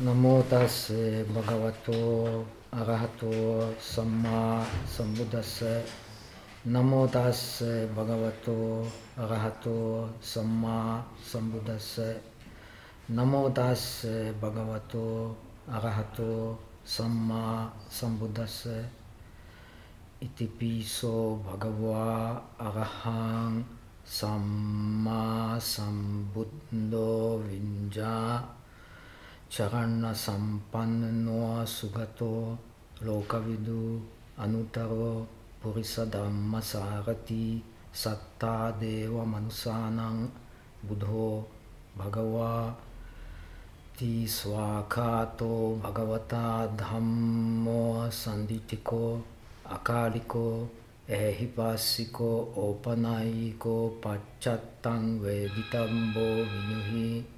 Namo tase bhagavato arahato samma sambuddhase. Namo tase bhagavato arahato samma sambuddhase. Namo tase bhagavato arahato samma sambuddhase. Iti piso bhagava arahang samma sambuddho vinja Charana Sampanno Sugato Lokavidu Anutaro Purisa Dhamma Sarati Satta Deva Manusanang Budho Bhagava Ti Swakato Bhagavata Dhammo Sanditiko Akaliko Ehipasiko Opanayiko Pachatang Veditambo vinuhi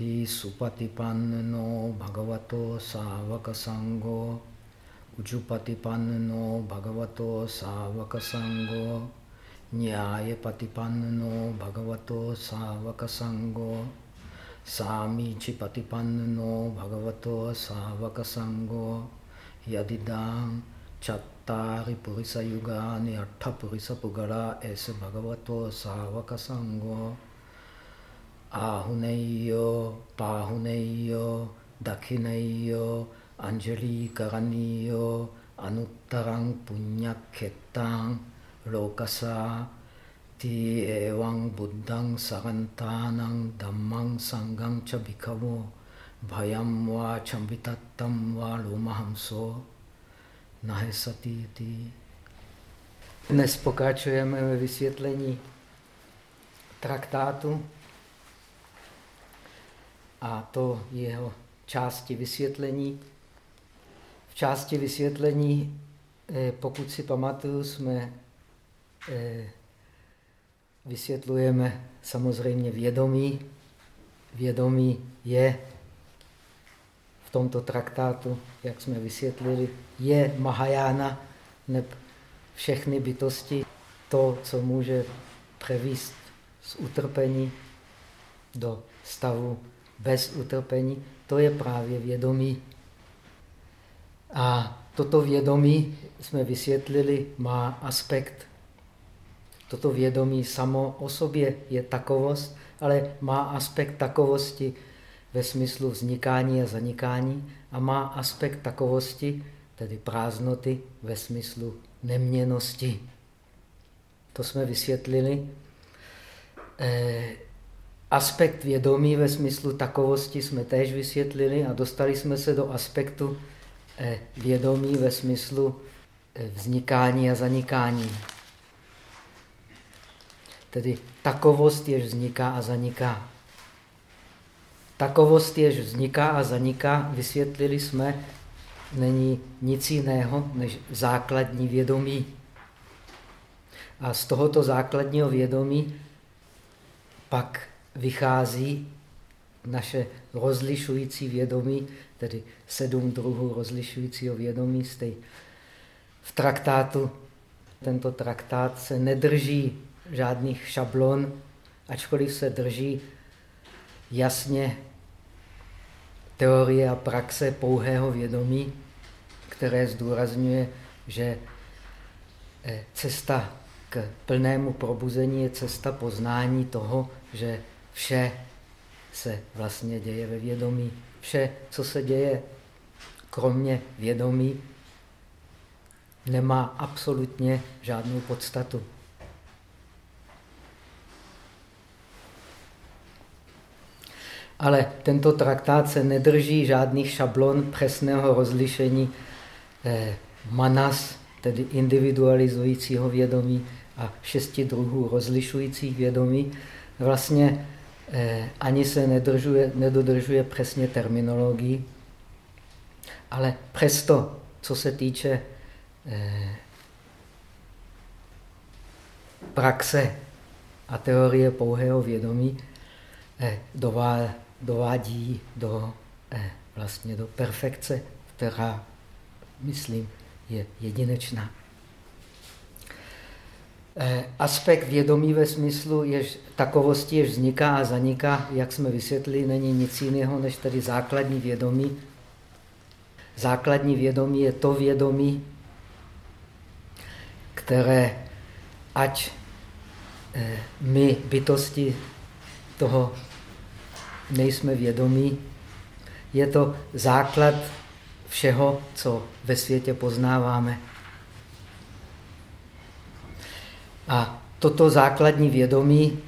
ti supatipanno bhagavato sāvaka sango. Ujupatipanno bhagavato sāvaka sango. Nyāyapatipanno bhagavato sāvaka sango. Sāmīchipatipanno bhagavato sāvaka sango. Yadidāṁ chattari purisa yugāni attha purisa pugara esa bhagavato sāvaka sango. Ahuneyo, Pahuneyo, Dakineyo, Anjali Karaniyo, Anuttarang Punyaketang, Lokasa, Ti Ewang Buddhang Sarantanang Dhammang Sangang Chabikavo, Bhayam Va Chambitattam Va Lomahamso, Nahesatiti. Dnes pokračujeme ve vysvětlení traktátu a to jeho části vysvětlení. V části vysvětlení, eh, pokud si pamatuju, jsme eh, vysvětlujeme samozřejmě vědomí. Vědomí je v tomto traktátu, jak jsme vysvětlili, je Mahajána, neb všechny bytosti, to, co může převíst z utrpení do stavu bez utrpení, to je právě vědomí. A toto vědomí, jsme vysvětlili, má aspekt. Toto vědomí samo o sobě je takovost, ale má aspekt takovosti ve smyslu vznikání a zanikání a má aspekt takovosti, tedy prázdnoty, ve smyslu neměnosti. To jsme vysvětlili. Eh, Aspekt vědomí ve smyslu takovosti jsme též vysvětlili a dostali jsme se do aspektu eh, vědomí ve smyslu eh, vznikání a zanikání. Tedy takovost, jež vzniká a zaniká. Takovost, jež vzniká a zaniká, vysvětlili jsme, není nic jiného než základní vědomí. A z tohoto základního vědomí pak vychází naše rozlišující vědomí, tedy sedm druhů rozlišujícího vědomí. Stej. V traktátu, tento traktát se nedrží žádných šablon, ačkoliv se drží jasně teorie a praxe pouhého vědomí, které zdůrazňuje, že eh, cesta k plnému probuzení je cesta poznání toho, že Vše se vlastně děje ve vědomí. Vše, co se děje kromě vědomí, nemá absolutně žádnou podstatu. Ale tento traktát se nedrží žádných šablon přesného rozlišení eh, manas, tedy individualizujícího vědomí a šesti druhů rozlišujících vědomí. Vlastně ani se nedržuje, nedodržuje přesně terminologii, ale přesto, co se týče eh, praxe a teorie pouhého vědomí, eh, dovádí do, vlastně do perfekce, která, myslím, je jedinečná. Eh, aspekt vědomí ve smyslu jež, takovosti, jež vzniká a zaniká, jak jsme vysvětlili, není nic jiného než tedy základní vědomí. Základní vědomí je to vědomí, které ať eh, my bytosti toho nejsme vědomí, je to základ všeho, co ve světě poznáváme. A toto základní vědomí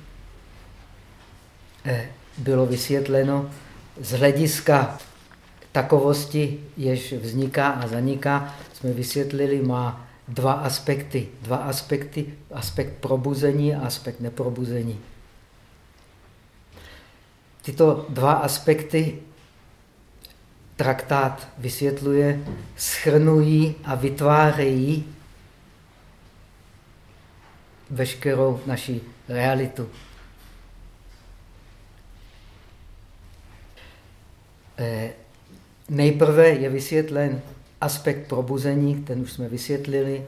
eh, bylo vysvětleno z hlediska takovosti, jež vzniká a zaniká, jsme vysvětlili, má dva aspekty. Dva aspekty, aspekt probuzení a aspekt neprobuzení. Tyto dva aspekty traktát vysvětluje, schrnují a vytvářejí veškerou naši realitu. Eh, nejprve je vysvětlen aspekt probuzení, ten už jsme vysvětlili.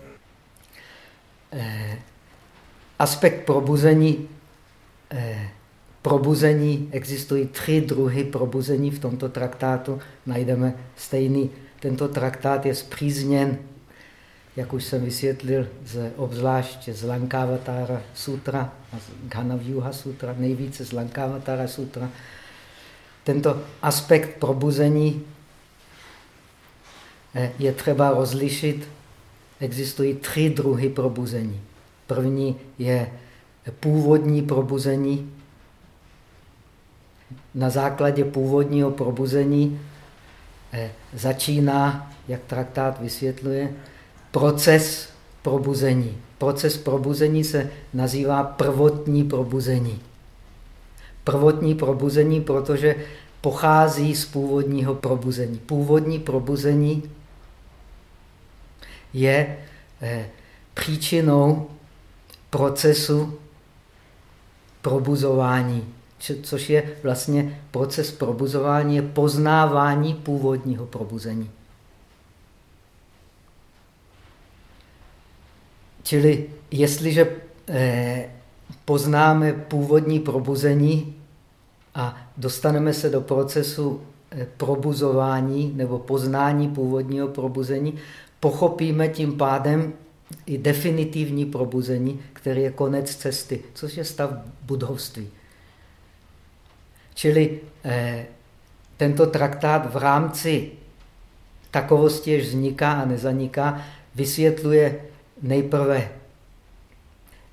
Eh, aspekt probuzení, eh, probuzení, existují tři druhy probuzení v tomto traktátu. Najdeme stejný. Tento traktát je zpřízněn jak už jsem vysvětlil, z, obzvlášť z Lankavatara sutra a z Ghanavyuha sutra, nejvíce z Lankavatara sutra. Tento aspekt probuzení eh, je třeba rozlišit. Existují tři druhy probuzení. První je původní probuzení. Na základě původního probuzení eh, začíná, jak traktát vysvětluje, proces probuzení. Proces probuzení se nazývá prvotní probuzení. Prvotní probuzení, protože pochází z původního probuzení. Původní probuzení je eh, příčinou procesu probuzování, což je vlastně proces probuzování, poznávání původního probuzení. Čili jestliže eh, poznáme původní probuzení a dostaneme se do procesu eh, probuzování nebo poznání původního probuzení, pochopíme tím pádem i definitivní probuzení, který je konec cesty, což je stav budovství. Čili eh, tento traktát v rámci takovosti, jež vzniká a nezaniká, vysvětluje nejprve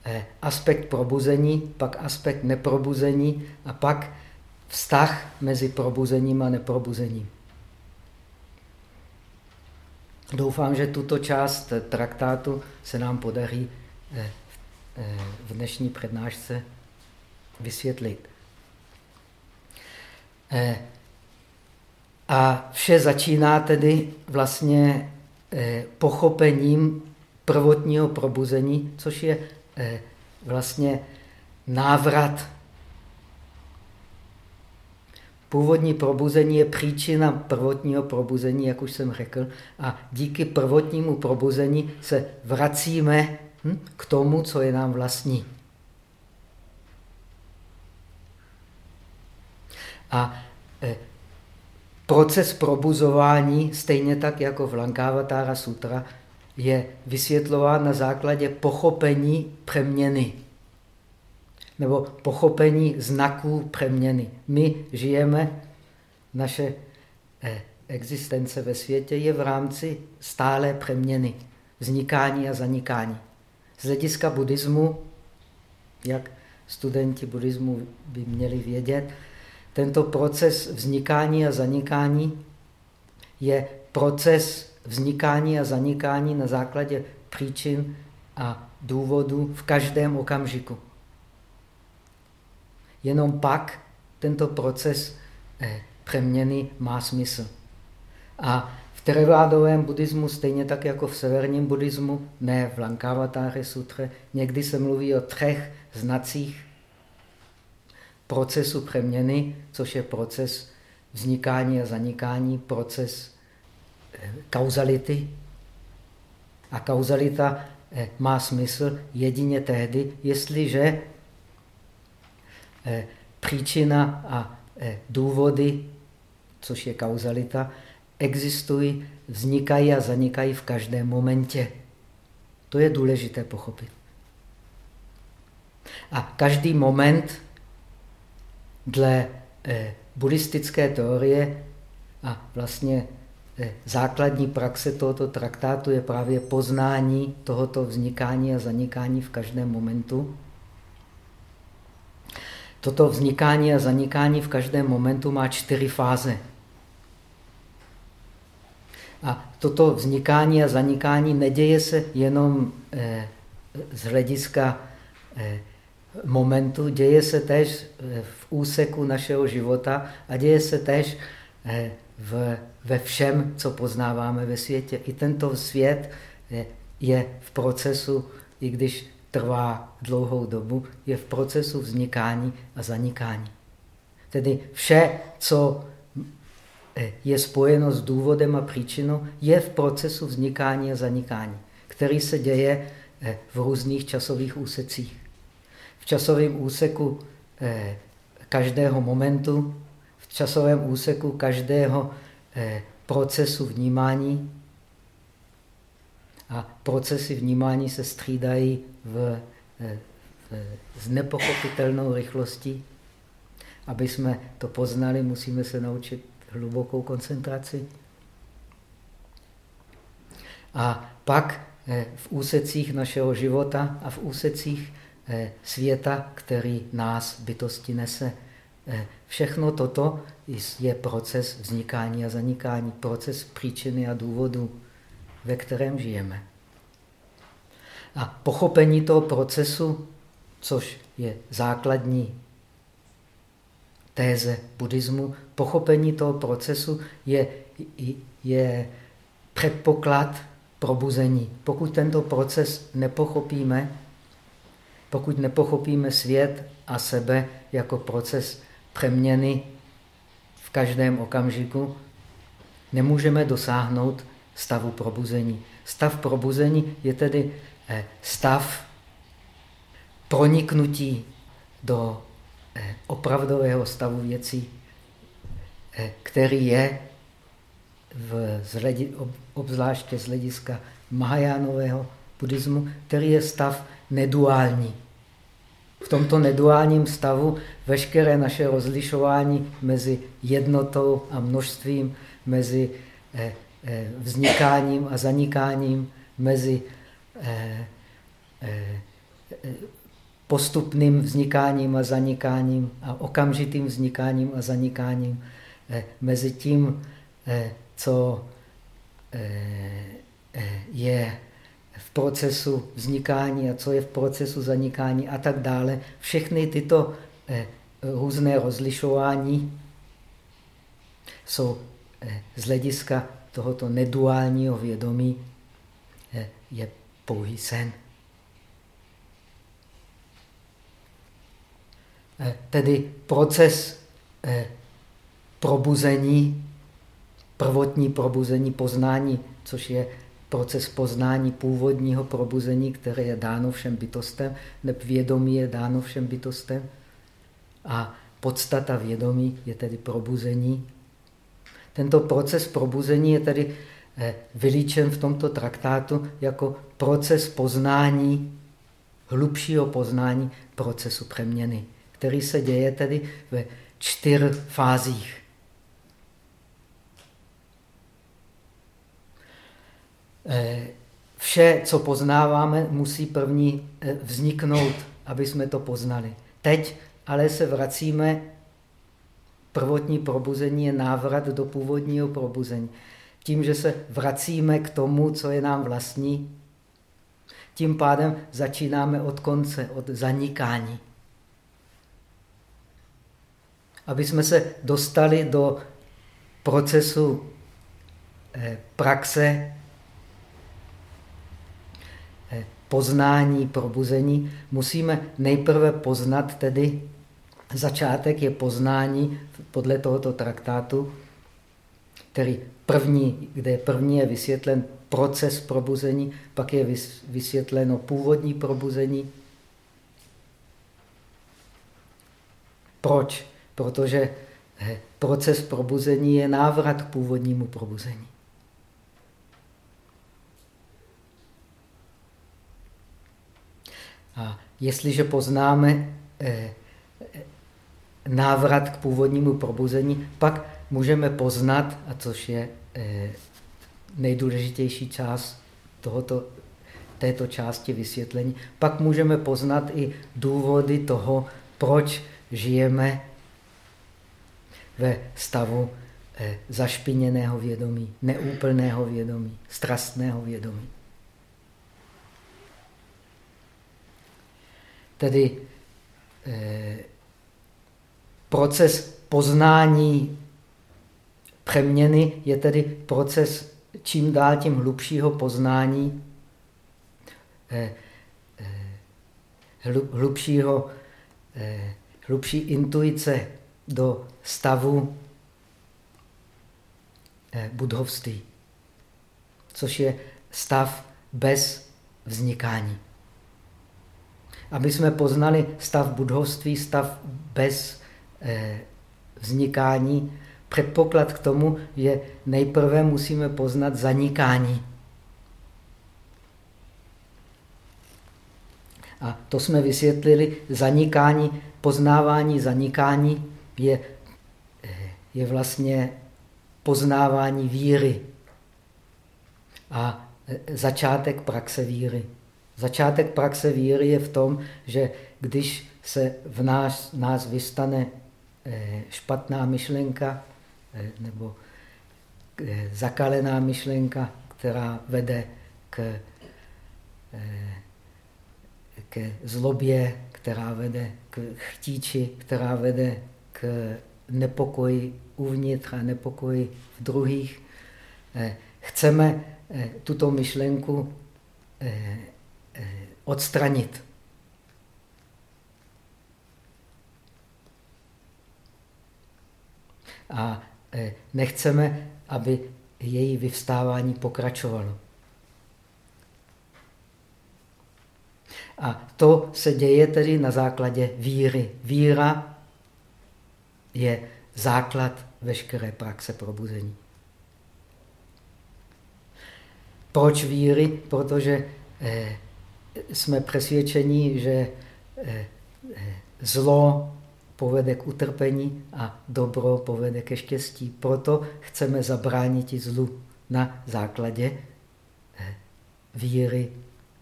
eh, aspekt probuzení, pak aspekt neprobuzení a pak vztah mezi probuzením a neprobuzením. Doufám, že tuto část traktátu se nám podaří eh, eh, v dnešní přednášce vysvětlit. A vše začíná tedy vlastně pochopením prvotního probuzení, což je eh, vlastně návrat. Původní probuzení je příčina prvotního probuzení, jak už jsem řekl, a díky prvotnímu probuzení se vracíme hm, k tomu, co je nám vlastní. A eh, proces probuzování, stejně tak jako v Lankavatara Sutra, je vysvětlován na základě pochopení přeměny nebo pochopení znaků přeměny. My žijeme, naše eh, existence ve světě je v rámci stále přeměny, vznikání a zanikání. Z hlediska buddhismu, jak studenti buddhismu by měli vědět, tento proces vznikání a zanikání je proces vznikání a zanikání na základě příčin a důvodů v každém okamžiku. Jenom pak tento proces eh, přeměny má smysl. A v terevádovém buddhismu, stejně tak jako v severním buddhismu, ne v Lankavatáře sutře, někdy se mluví o třech znacích procesu přeměny, což je proces vznikání a zanikání, proces kauzality. A kauzalita eh, má smysl jedině tehdy, jestliže eh, příčina a důvody, což je kauzalita, existují, vznikají a zanikají v každém momentě. To je důležité pochopit. A každý moment dle buddhistické teorie a vlastně eh, základní praxe tohoto traktátu je právě poznání tohoto vznikání a zanikání v každém momentu. Toto vznikání a zanikání v každém momentu má čtyři fáze. A toto vznikání a zanikání neděje se jenom eh, z hlediska eh, momentu, děje se tež v úseku našeho života a děje se tež v, ve všem, co poznáváme ve světě. I tento svět je, je v procesu, i když trvá dlouhou dobu, je v procesu vznikání a zanikání. Tedy vše, co eh, je spojeno s důvodem a příčinou, je v procesu vznikání a zanikání, který se děje eh, v různých časových úsecích. V časovém úseku eh, každého momentu v časovém úseku každého eh, procesu vnímání a procesy vnímání se střídají v, eh, v, s nepochopitelnou rychlostí. Aby jsme to poznali, musíme se naučit hlubokou koncentraci. A pak eh, v úsecích našeho života a v úsecích světa, který nás bytosti nese, všechno toto je proces vznikání a zanikání, proces příčiny a důvodu, ve kterém žijeme. A pochopení toho procesu, což je základní téze buddhismu, pochopení toho procesu je, je předpoklad probuzení. Pokud tento proces nepochopíme, pokud nepochopíme svět a sebe jako proces přeměny v každém okamžiku, nemůžeme dosáhnout stavu probuzení. Stav probuzení je tedy eh, stav proniknutí do eh, opravdového stavu věcí, eh, který je v, obzvláště z hlediska Mahajánového buddhismu, který je stav neduální. V tomto neduálním stavu veškeré naše rozlišování mezi jednotou a množstvím, mezi eh, eh, vznikáním a zanikáním, mezi eh, postupným vznikáním a zanikáním a okamžitým vznikáním a zanikáním, mezi tím, co je procesu vznikání a co je v procesu zanikání a tak dále. Všechny tyto eh, různé rozlišování jsou eh, z hlediska tohoto neduálního vědomí eh, je pouhý sen. Tedy proces probuzení, prvotní probuzení poznání, což je proces poznání původního probuzení, které je dáno všem bytostem, nebo vědomí je dáno všem bytostem. A podstata vědomí je tedy probuzení. Tento proces probuzení je tedy eh, vylíčen v tomto traktátu jako proces poznání, hlubšího poznání procesu přeměny, který se děje tedy ve čtyř fázích. Vše, co poznáváme, musí první eh, vzniknout, aby jsme to poznali. Teď ale se vracíme, prvotní probuzení je návrat do původního probuzení. Tím, že se vracíme k tomu, co je nám vlastní, tím pádem začínáme od konce, od zanikání. Aby jsme se dostali do procesu eh, praxe poznání, probuzení, musíme nejprve poznat tedy, začátek je poznání podle tohoto traktátu, který první, kde první je vysvětlen proces probuzení, pak je vysvětleno původní probuzení. Proč? Protože proces probuzení je návrat k původnímu probuzení. A jestliže poznáme eh, návrat k původnímu probuzení, pak můžeme poznat, a což je eh, nejdůležitější část tohoto, této části vysvětlení, pak můžeme poznat i důvody toho, proč žijeme ve stavu eh, zašpiněného vědomí, neúplného vědomí, strastného vědomí. Tedy eh, proces poznání přeměny je tedy proces čím dál tím hlubšího poznání, eh, eh, hlubšího, hlubší intuice do stavu budhovství, což je stav bez vznikání. Aby jsme poznali stav budhovství, stav bez vznikání, předpoklad k tomu je nejprve musíme poznat zanikání. A to jsme vysvětlili, zanikání, poznávání zanikání je, je vlastně poznávání víry a začátek praxe víry. Začátek praxe víry je v tom, že když se v nás, nás vystane eh, špatná myšlenka, Eh, nebo eh, zakalená myšlenka, která vede k, ke zlobě, která vede k chtíči, která vede k nepokoji uvnitř a nepokoji v druhých. Chceme tuto myšlenku odstranit. A Eh, nechceme, aby její vyvstávání pokračovalo. A to se děje tedy na základě víry. Víra je základ veškeré praxe probuzení. Proč víry? Protože eh, jsme přesvědčeni, že eh, zlo povede k utrpení a dobro povede ke štěstí. Proto chceme zabránit i zlu na základě eh, víry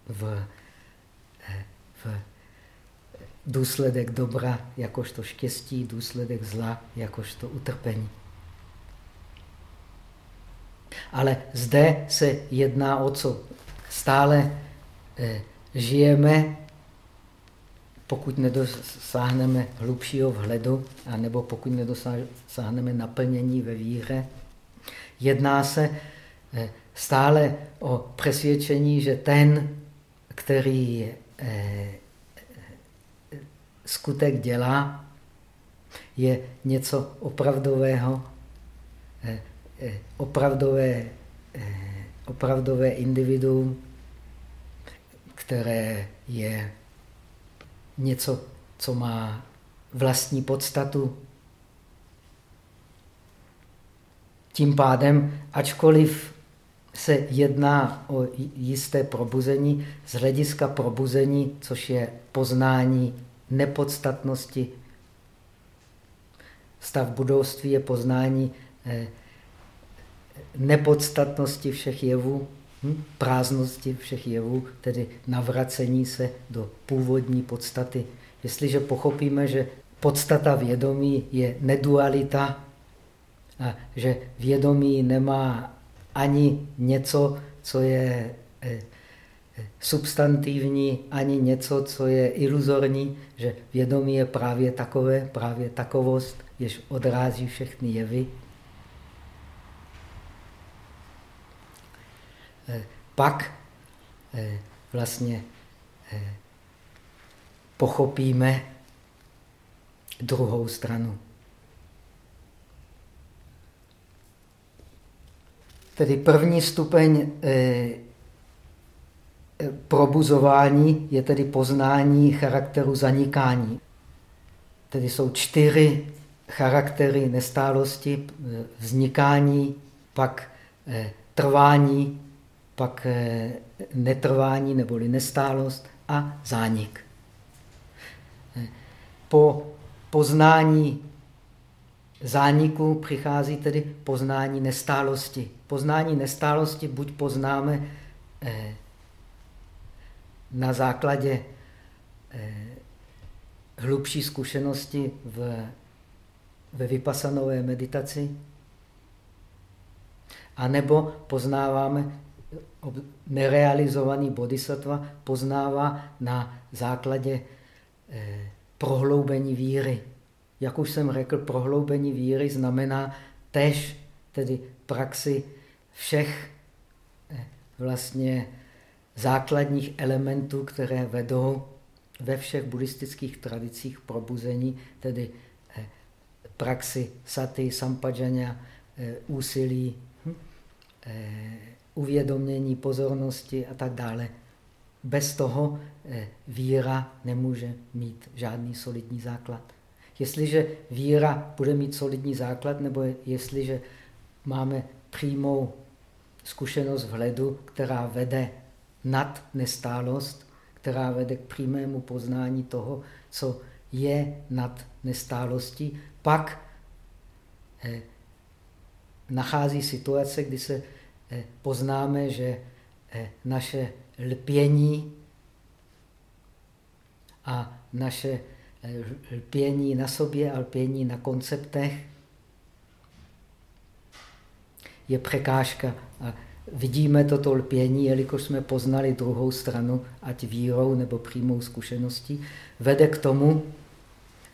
v, eh, v důsledek dobra jakožto štěstí, důsledek zla jakožto utrpení. Ale zde se jedná o co? Stále eh, žijeme pokud nedosáhneme hlubšího vhledu, anebo pokud nedosáhneme naplnění ve víře, jedná se eh, stále o přesvědčení, že ten, který eh, skutek dělá, je něco opravdového, eh, opravdové, opravdové individuum, které je něco, co má vlastní podstatu. Tím pádem, ačkoliv se jedná o jisté probuzení, z hlediska probuzení, což je poznání nepodstatnosti, stav budovství je poznání eh, nepodstatnosti všech jevů, Hm? Prázdnosti všech jevů, tedy navracení se do původní podstaty. Jestliže pochopíme, že podstata vědomí je nedualita a že vědomí nemá ani něco, co je eh, eh, substantivní, ani něco, co je iluzorní, že vědomí je právě takové, právě takovost, jež odrází všechny jevy, Eh, pak eh, vlastně eh, pochopíme druhou stranu. Tedy první stupeň eh, probuzování je tedy poznání charakteru zanikání. Tedy jsou čtyři charaktery nestálosti, vznikání, pak trvání, pak eh, netrvání neboli nestálost a zánik. Eh, po poznání zániku přichází tedy poznání nestálosti. Poznání nestálosti buď poznáme na základě hlubší zkušenosti v, ve vypasanové meditaci, anebo poznáváme nerealizovaný bodhisattva, poznává na základě eh, prohloubení víry. Jak už jsem řekl, prohloubení víry znamená tež tedy praxi všech eh, vlastně základních elementů, které vedou ve všech buddhistických tradicích probuzení, tedy eh, praxi saty, sampajanya, úsilí, hm, uvědomění, pozornosti a tak dále. Bez toho víra nemůže mít žádný solidní základ. Jestliže víra bude mít solidní základ, nebo jestliže máme přímou zkušenost vhledu, která vede nad nestálost, která vede k přímému poznání toho, co je nad nestálostí, pak eh, nachází situace, kdy se eh, poznáme, že eh, naše lpění a naše eh, lpění na sobě a lpění na konceptech je překážka. A vidíme toto lpění, jelikož jsme poznali druhou stranu, ať vírou nebo přímou zkušeností, vede k tomu,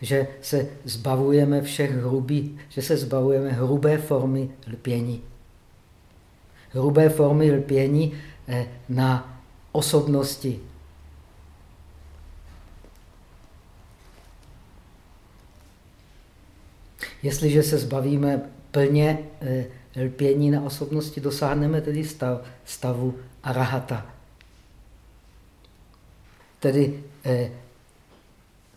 že se zbavujeme všech hrubý, že se zbavujeme hrubé formy lpění. Hrubé formy lpění eh, na osobnosti. Jestliže se zbavíme plně eh, lpění na osobnosti dosáhneme tedy stav, stavu arahata. Tedy eh,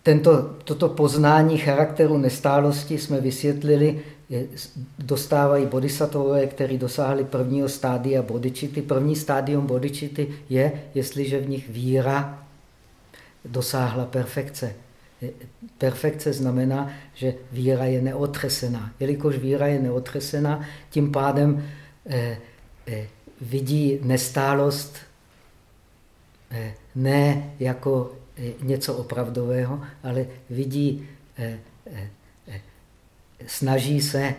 tento, toto poznání charakteru nestálosti jsme vysvětlili, dostávají bodhisattvové, kteří dosáhli prvního stádia bodičity. První stádium bodičity je, jestliže v nich víra dosáhla perfekce. Perfekce znamená, že víra je neotřesená. Jelikož víra je neotřesená, tím pádem eh, eh, vidí nestálost eh, ne jako eh, něco opravdového, ale vidí, eh, eh, snaží se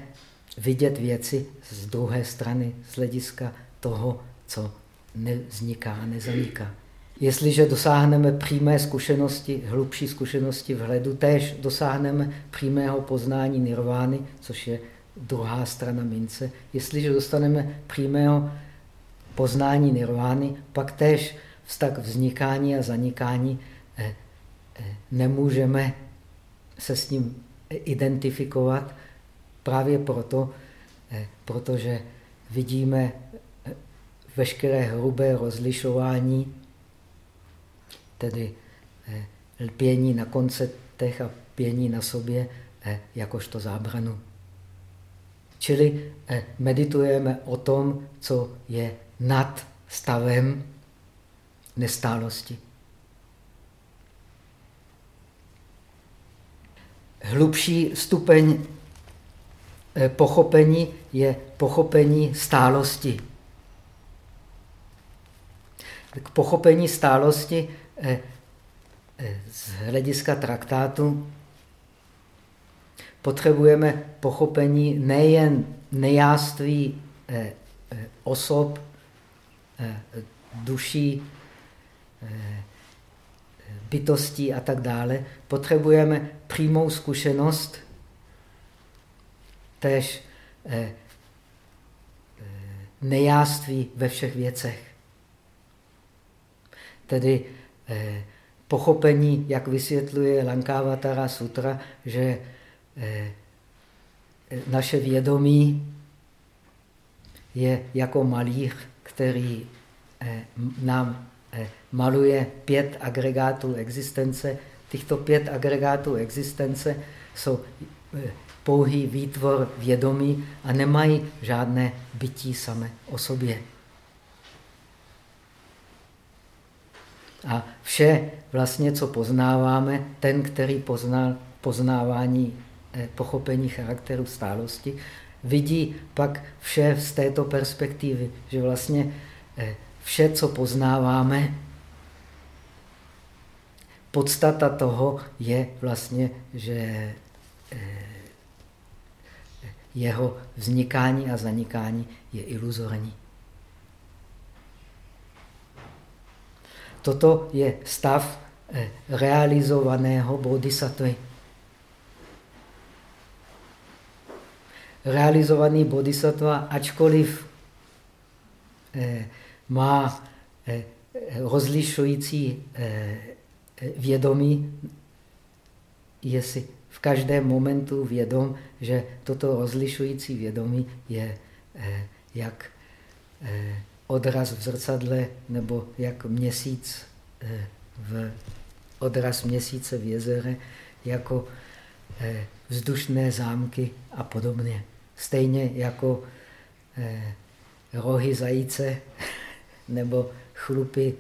vidět věci z druhé strany, z hlediska toho, co nevzniká a nezaniká. Jestliže dosáhneme přímé zkušenosti, hlubší zkušenosti vhledu, též dosáhneme přímého poznání nirvány, což je druhá strana mince. Jestliže dostaneme přímého poznání nirvány, pak též vztah vznikání a zanikání eh, eh, nemůžeme se s ním identifikovat právě proto, eh, protože vidíme veškeré hrubé rozlišování tedy eh, lpění na konceptech a pění na sobě eh, jakožto zábranu. Čili eh, meditujeme o tom, co je nad stavem nestálosti. Hlubší stupeň pochopení je pochopení stálosti. K pochopení stálosti Eh, eh, z hlediska traktátu potřebujeme pochopení nejen nejáství eh, osob, duší, bytostí a tak dále. Potřebujeme přímou zkušenost, tež nejáství ve všech věcech. Tedy Eh, pochopení, jak vysvětluje Lankavatara sutra, že eh, naše vědomí je jako malíř, který eh, nám eh, maluje pět agregátů existence. Těchto pět agregátů existence jsou pouhý výtvor vědomí a nemají žádné bytí samé o sobě. A vše vlastně, co poznáváme, ten, který poznal poznávání, eh, pochopení charakteru stálosti, vidí pak vše z této perspektivy, že vlastně eh, vše, co poznáváme, podstata toho je vlastně, že eh, jeho vznikání a zanikání je iluzorní. Toto je stav realizovaného bodhisattvy. realizovaný bodhisattva, ačkoliv eh, má eh, rozlišující eh, vědomí, je si v každém momentu vědom, že toto rozlišující vědomí je jak odraz v zrcadle nebo jak měsíc v odraz měsíce v jezere, jako vzdušné zámky a podobně. Stejně jako eh, rohy zajíce nebo chlupy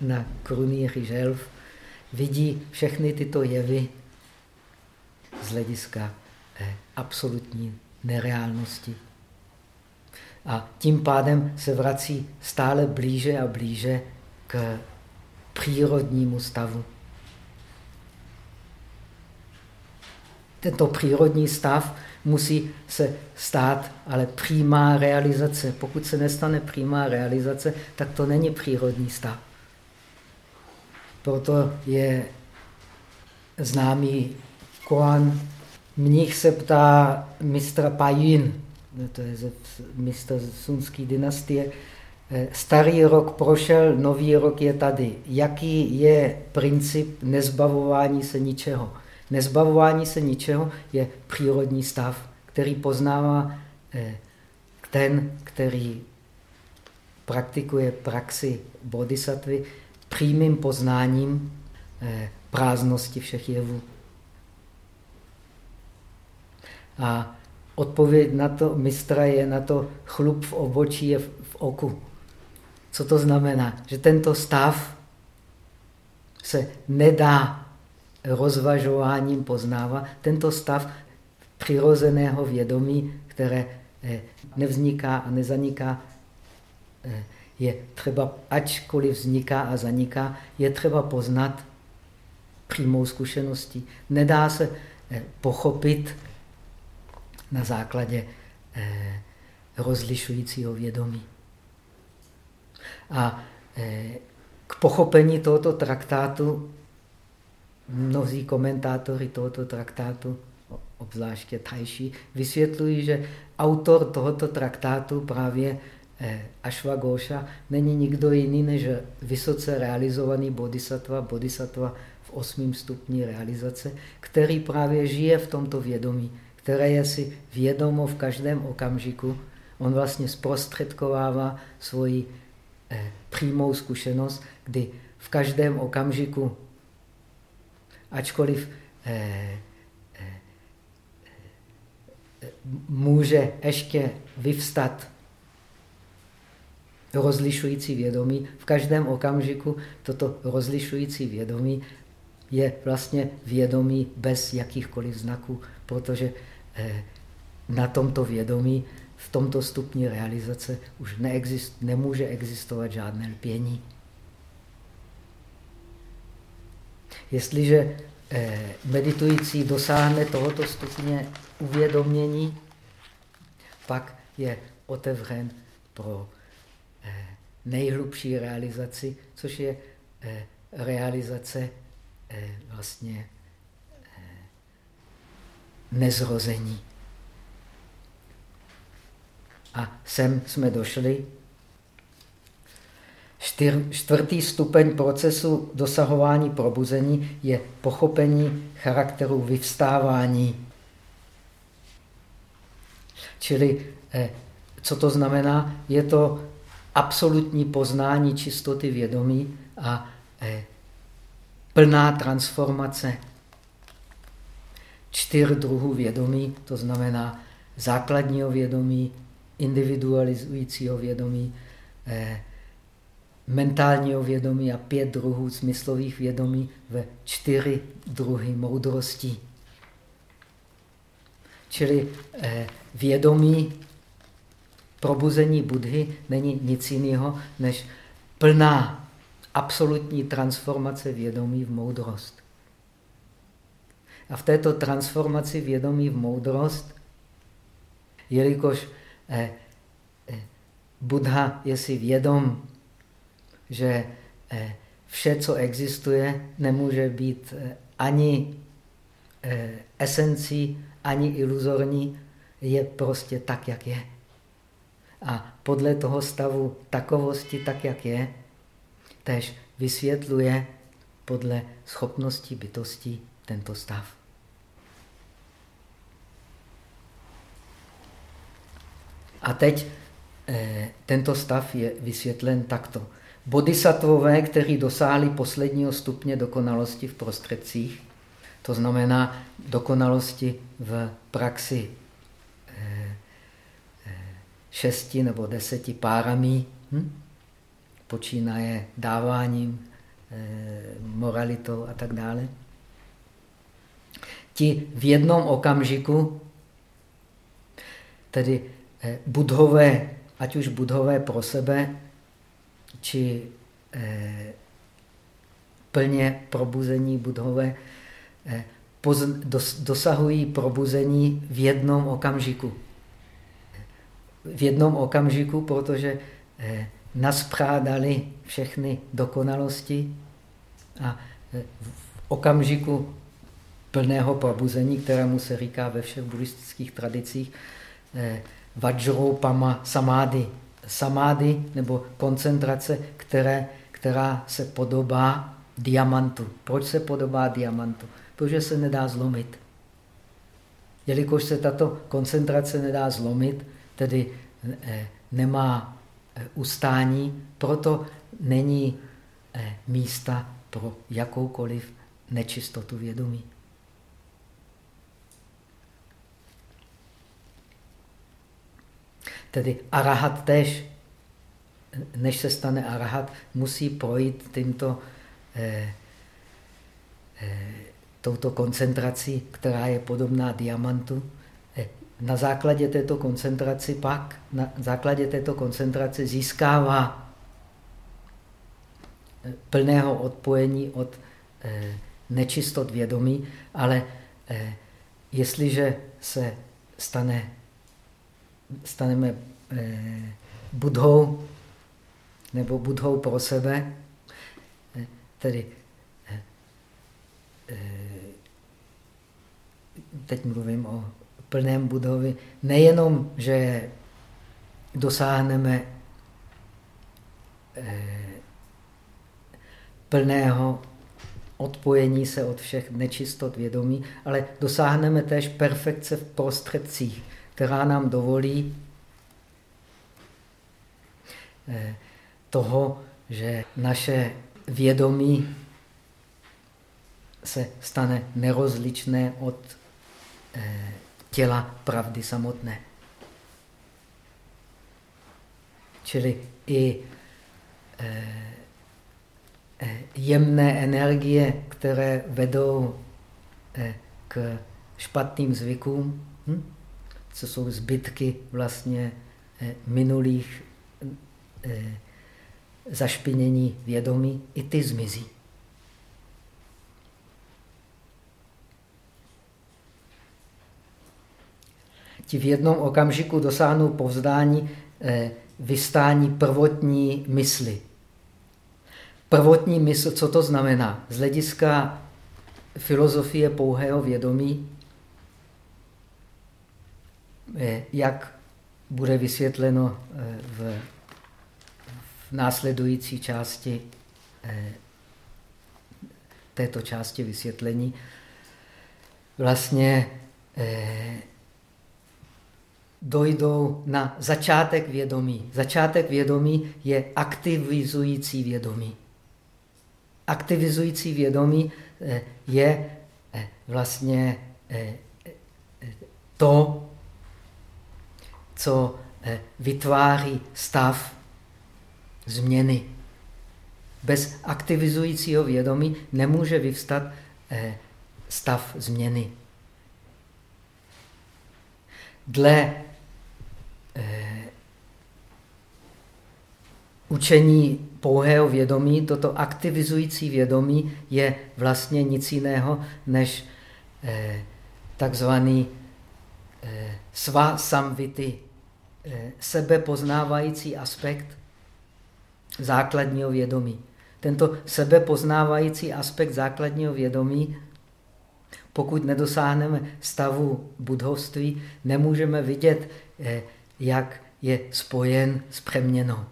na krunýři želv, vidí všechny tyto jevy z hlediska eh, absolutní nereálnosti. A tím pádem se vrací stále blíže a blíže k přírodnímu stavu. Tento přírodní stav musí se stát, ale přímá realizace. Pokud se nestane přímá realizace, tak to není přírodní stav. Proto je známý Koan. Mnich se ptá mistra Pajin, to je mistr sunské dynastie, Starý rok prošel, nový rok je tady. Jaký je princip nezbavování se ničeho? Nezbavování se ničeho je přírodní stav, který poznává eh, ten, který praktikuje praxi bodhisattvy přímým poznáním eh, prázdnosti všech jevů. A odpověď na to mistra je na to chlup v obočí je v oku. Co to znamená? Že tento stav se nedá rozvažováním poznává tento stav přirozeného vědomí, které eh, nevzniká a nezaniká, eh, je třeba, ačkoliv vzniká a zaniká, je třeba poznat přímou zkušeností. Nedá se eh, pochopit na základě rozlišujícího vědomí. A k pochopení tohoto traktátu mnozí komentátory tohoto traktátu, obzvláště Tajší, vysvětlují, že autor tohoto traktátu právě eh, Ashwagosha není nikdo jiný než vysoce realizovaný bodhisattva, bodhisattva v osmém stupni realizace, který právě žije v tomto vědomí, které je si vědomo v každém okamžiku. On vlastně zprostředkovává svoji eh, přímou zkušenost, kdy v každém okamžiku ačkoliv eh, může ještě vyvstat rozlišující vědomí, v každém okamžiku toto rozlišující vědomí je vlastně vědomí bez jakýchkoliv znaků, protože eh, na tomto vědomí, v tomto stupni realizace už neexist, nemůže existovat žádné lpění. Jestliže eh, meditující dosáhne tohoto stupně uvědomění, pak je otevřen pro nejhlubší realizaci, což je eh, realizace vlastně nezrození. A sem jsme došli Čtvrtý stupeň procesu dosahování probuzení je pochopení charakteru vyvstávání. Čili eh, co to znamená? Je to absolutní poznání čistoty vědomí a eh, plná transformace čtyř druhů vědomí, to znamená základního vědomí, individualizujícího vědomí, eh, mentálního vědomí a pět druhů smyslových vědomí ve čtyři druhy moudrostí. Čili eh, vědomí probuzení Budhy není nic jiného než plná absolutní transformace vědomí v moudrost. A v této transformaci vědomí v moudrost, jelikož eh, eh, Buddha je si vědom, že eh, vše, co existuje, nemůže být eh, ani eh, esencí, ani iluzorní, je prostě tak, jak je. A podle toho stavu takovosti, tak, jak je, tež vysvětluje podle schopnosti bytosti tento stav. A teď eh, tento stav je vysvětlen takto. Bodhisattvové, kteří dosáhli posledního stupně dokonalosti v prostředcích, to znamená dokonalosti v praxi šesti nebo deseti párami, hm? počínaje dáváním, eh, moralitou a tak dále. Ti v jednom okamžiku, tedy budhové, ať už budhové pro sebe, či eh, plně probuzení budhové dos, dosahují probuzení v jednom okamžiku. V jednom okamžiku, protože eh, nasprádali všechny dokonalosti a eh, v okamžiku plného probuzení, kterému se říká ve všech buddhistických tradicích, eh, Vajropama samády, samády nebo koncentrace, které, která se podobá diamantu. Proč se podobá diamantu? Protože se nedá zlomit. Jelikož se tato koncentrace nedá zlomit, tedy eh, nemá eh, ustání, proto není eh, místa pro jakoukoliv nečistotu vědomí. Tedy arahat tež, než se stane arahat, musí projít tímto, eh, eh, touto koncentrací, která je podobná diamantu. Na základě této koncentraci pak, na základě této koncentrace získává eh, plného odpojení od eh, nečistot vědomí, ale eh, jestliže se stane staneme budhou nebo budhou pro sebe, tedy teď mluvím o plném budhovi, nejenom, že dosáhneme plného odpojení se od všech nečistot vědomí, ale dosáhneme též perfekce v prostředcích která nám dovolí eh, toho, že naše vědomí se stane nerozličné od eh, těla pravdy samotné. Čili i eh, jemné energie, které vedou k špatným zvykům, hm? co jsou zbytky vlastně eh, minulých eh, zašpinění vědomí, i ty zmizí. Ti v jednom okamžiku dosáhnou povzdání eh, vystání prvotní mysli. Prvotní mysl, co to znamená? Z hlediska filozofie pouhého vědomí Eh, jak bude vysvětleno eh, v, v následující části této části vysvětlení, vlastně dojdou na začátek vědomí. Začátek vědomí je aktivizující vědomí. Aktivizující vědomí eh, je eh, vlastně eh, to, co vytváří stav změny. Bez aktivizujícího vědomí nemůže vyvstat stav změny. Dle učení pouhého vědomí, toto aktivizující vědomí je vlastně nic jiného než eh, takzvaný eh, sva samvity, eh, sebepoznávající aspekt základního vědomí. Tento sebepoznávající aspekt základního vědomí, pokud nedosáhneme stavu budhovství, nemůžeme vidět, eh, jak je spojen s přeměnou.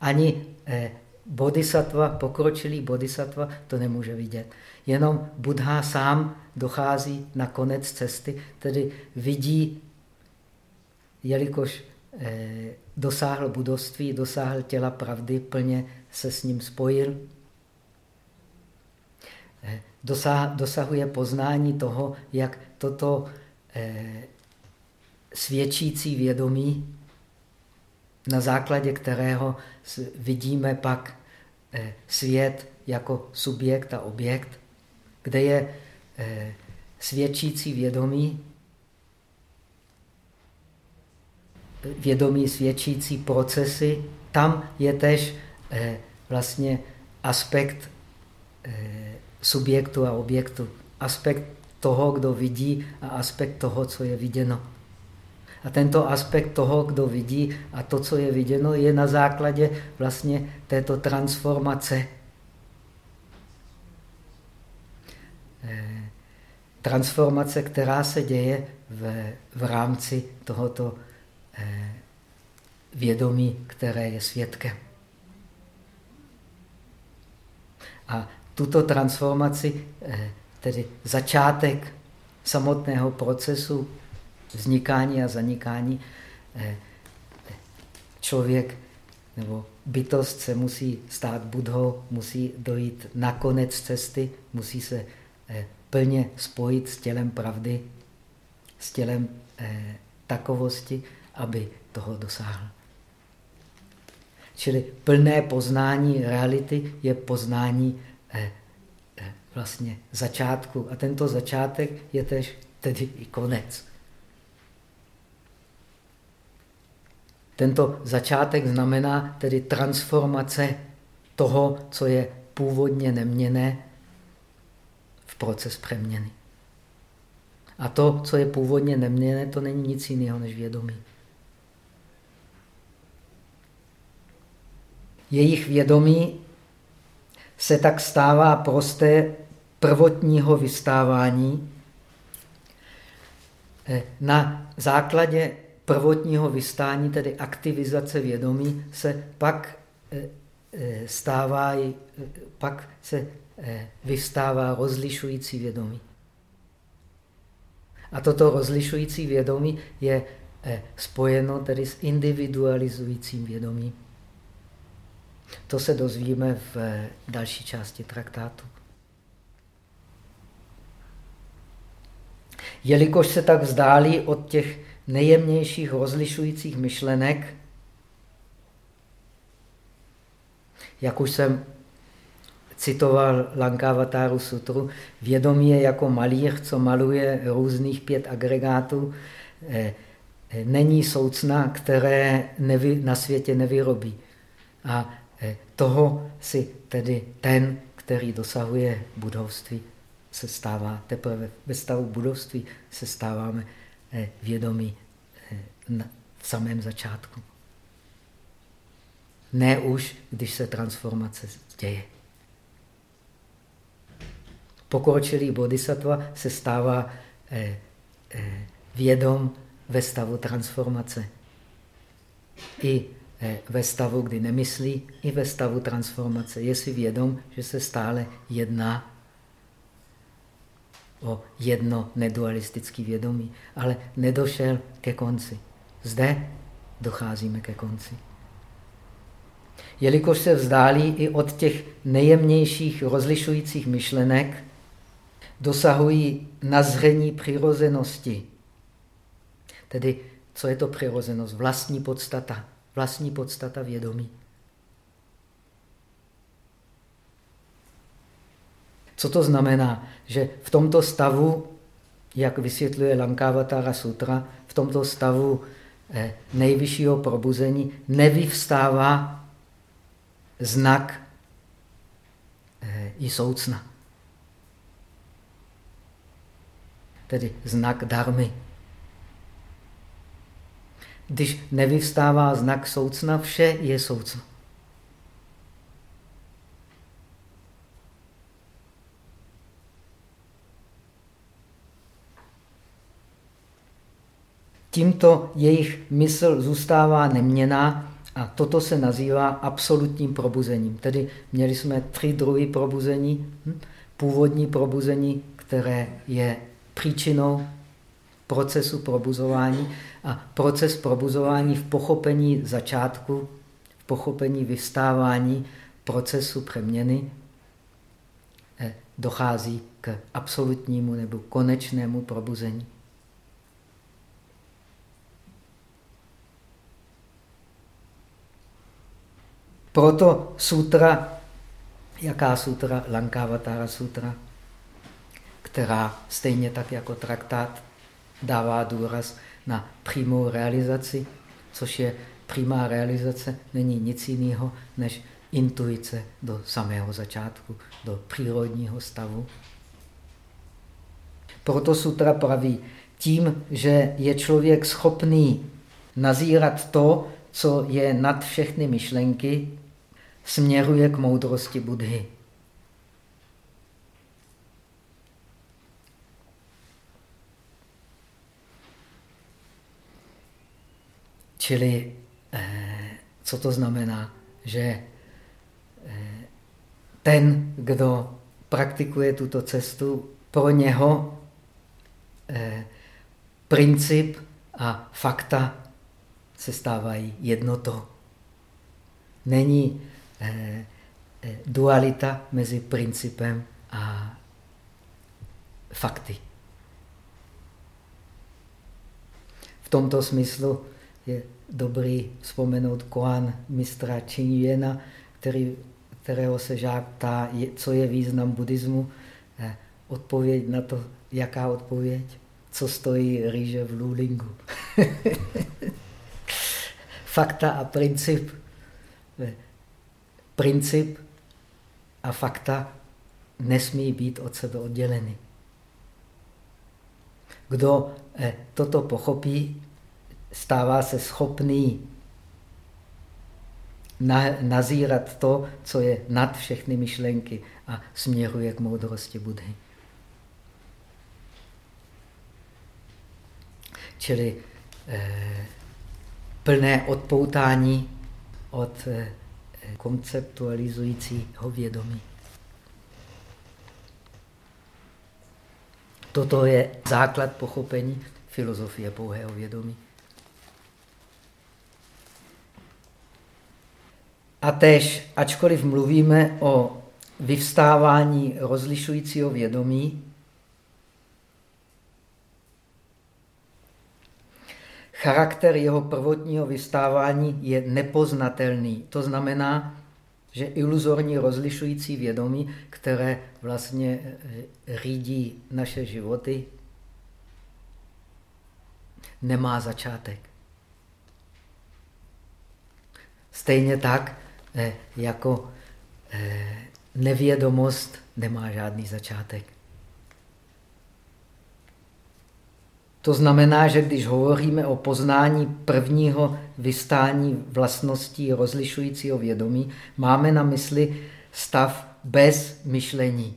Ani eh, bodhisattva, pokročilý bodhisattva to nemůže vidět. Jenom Buddha sám dochází na konec cesty, tedy vidí, jelikož eh, dosáhl budovství, dosáhl těla pravdy, plně se s ním spojil, eh, dosahuje poznání toho, jak toto svědčící vědomí na základě kterého vidíme pak eh, svět jako subjekt a objekt, kde je eh, svědčící vědomí, vědomí svědčící procesy, tam je tež eh, vlastně aspekt subjektu a objektu. Aspekt toho, kdo vidí a aspekt toho, co je viděno. A tento aspekt toho, kdo vidí a to, co je viděno, je na základě vlastně této transformace. Eh, transformace, která se děje v, v rámci tohoto eh, vědomí, které je svědkem. A tuto transformaci, eh, tedy začátek samotného procesu vznikání a zanikání eh, člověk nebo bytost se musí stát budhou, musí dojít na konec cesty, musí se eh, plně spojit s tělem pravdy, s tělem eh, takovosti, aby toho dosáhl. Čili plné poznání reality je poznání vlastně začátku. A tento začátek je tež tedy i konec. Tento začátek znamená tedy transformace toho, co je původně neměné, v proces přeměny. A to, co je původně neměné, to není nic jiného než vědomí. Jejich vědomí se tak stává prosté prvotního vystávání eh, na základě prvotního vystání, tedy aktivizace vědomí, se pak eh, eh, stává, eh, pak se vystává rozlišující vědomí. A toto rozlišující vědomí je spojeno tedy s individualizujícím vědomím. To se dozvíme v další části traktátu. Jelikož se tak vzdálí od těch nejjemnějších rozlišujících myšlenek, jak už jsem citoval Lankavatáru sutru, vědomí je jako malíř, co maluje různých pět agregátů, eh, eh, není soucna, které nevy, na světě nevyrobí. A eh, toho si tedy ten, který dosahuje budovství, se stává, teprve ve stavu budovství se stáváme vědomí eh, v samém začátku. Ne už, když se transformace děje. Pokročilý bodhisattva se stává eh, vědom ve stavu transformace. I ve stavu, kdy nemyslí, i ve stavu transformace. Je si vědom, že se stále jedná o jedno nedualistické vědomí, ale nedošel ke konci. Zde docházíme ke konci. Jelikož se vzdálí i od těch nejjemnějších rozlišujících myšlenek, dosahují nazření přirozenosti. Tedy, co je to přirozenost? Vlastní podstata. Vlastní podstata vědomí. Co to znamená? Že v tomto stavu, jak vysvětluje Lankavatara Sutra, v tomto stavu eh, nejvyššího probuzení nevyvstává znak eh, i soucna. Tedy znak darmy. Když nevyvstává znak soucna, vše je soucno. Tímto jejich mysl zůstává neměná a toto se nazývá absolutním probuzením. Tedy měli jsme tři druhy probuzení. Hm? Původní probuzení, které je příčinou procesu probuzování a proces probuzování v pochopení začátku, v pochopení vystávání procesu přeměny eh, dochází k absolutnímu nebo konečnému probuzení. Proto sutra, jaká sutra? Lankavatara sutra, která stejně tak jako traktát dává důraz na přímou realizaci, což je přímá realizace, není nic jiného než intuice do samého začátku, do přírodního stavu. Proto sutra praví, tím, že je člověk schopný nazírat to, co je nad všechny myšlenky, směruje k moudrosti Budhy. Čili eh, co to znamená? Že eh, ten, kdo praktikuje tuto cestu, pro něho eh, princip a fakta se stávají jednotou. Není dualita mezi principem a fakty. V tomto smyslu je dobrý vzpomenout Koan mistra Čingyena, který, kterého se žák ptá, co je význam buddhismu. Eh, odpověď na to, jaká odpověď? Co stojí rýže v Lulingu? Fakta a princip princip a fakta nesmí být od sebe odděleny. Kdo eh, toto pochopí, stává se schopný nazírat to, co je nad všechny myšlenky a směruje k moudrosti Budhy. Čili eh, plné odpoutání od eh, konceptualizujícího vědomí. Toto je základ pochopení filozofie pouhého vědomí. A tež, ačkoliv mluvíme o vyvstávání rozlišujícího vědomí, charakter jeho prvotního vystávání je nepoznatelný. To znamená, že iluzorní rozlišující vědomí, které vlastně eh, řídí naše životy, nemá začátek. Stejně tak, eh, jako eh, nevědomost nemá žádný začátek. To znamená, že když hovoříme o poznání prvního vystání vlastností rozlišujícího vědomí, máme na mysli stav bez myšlení.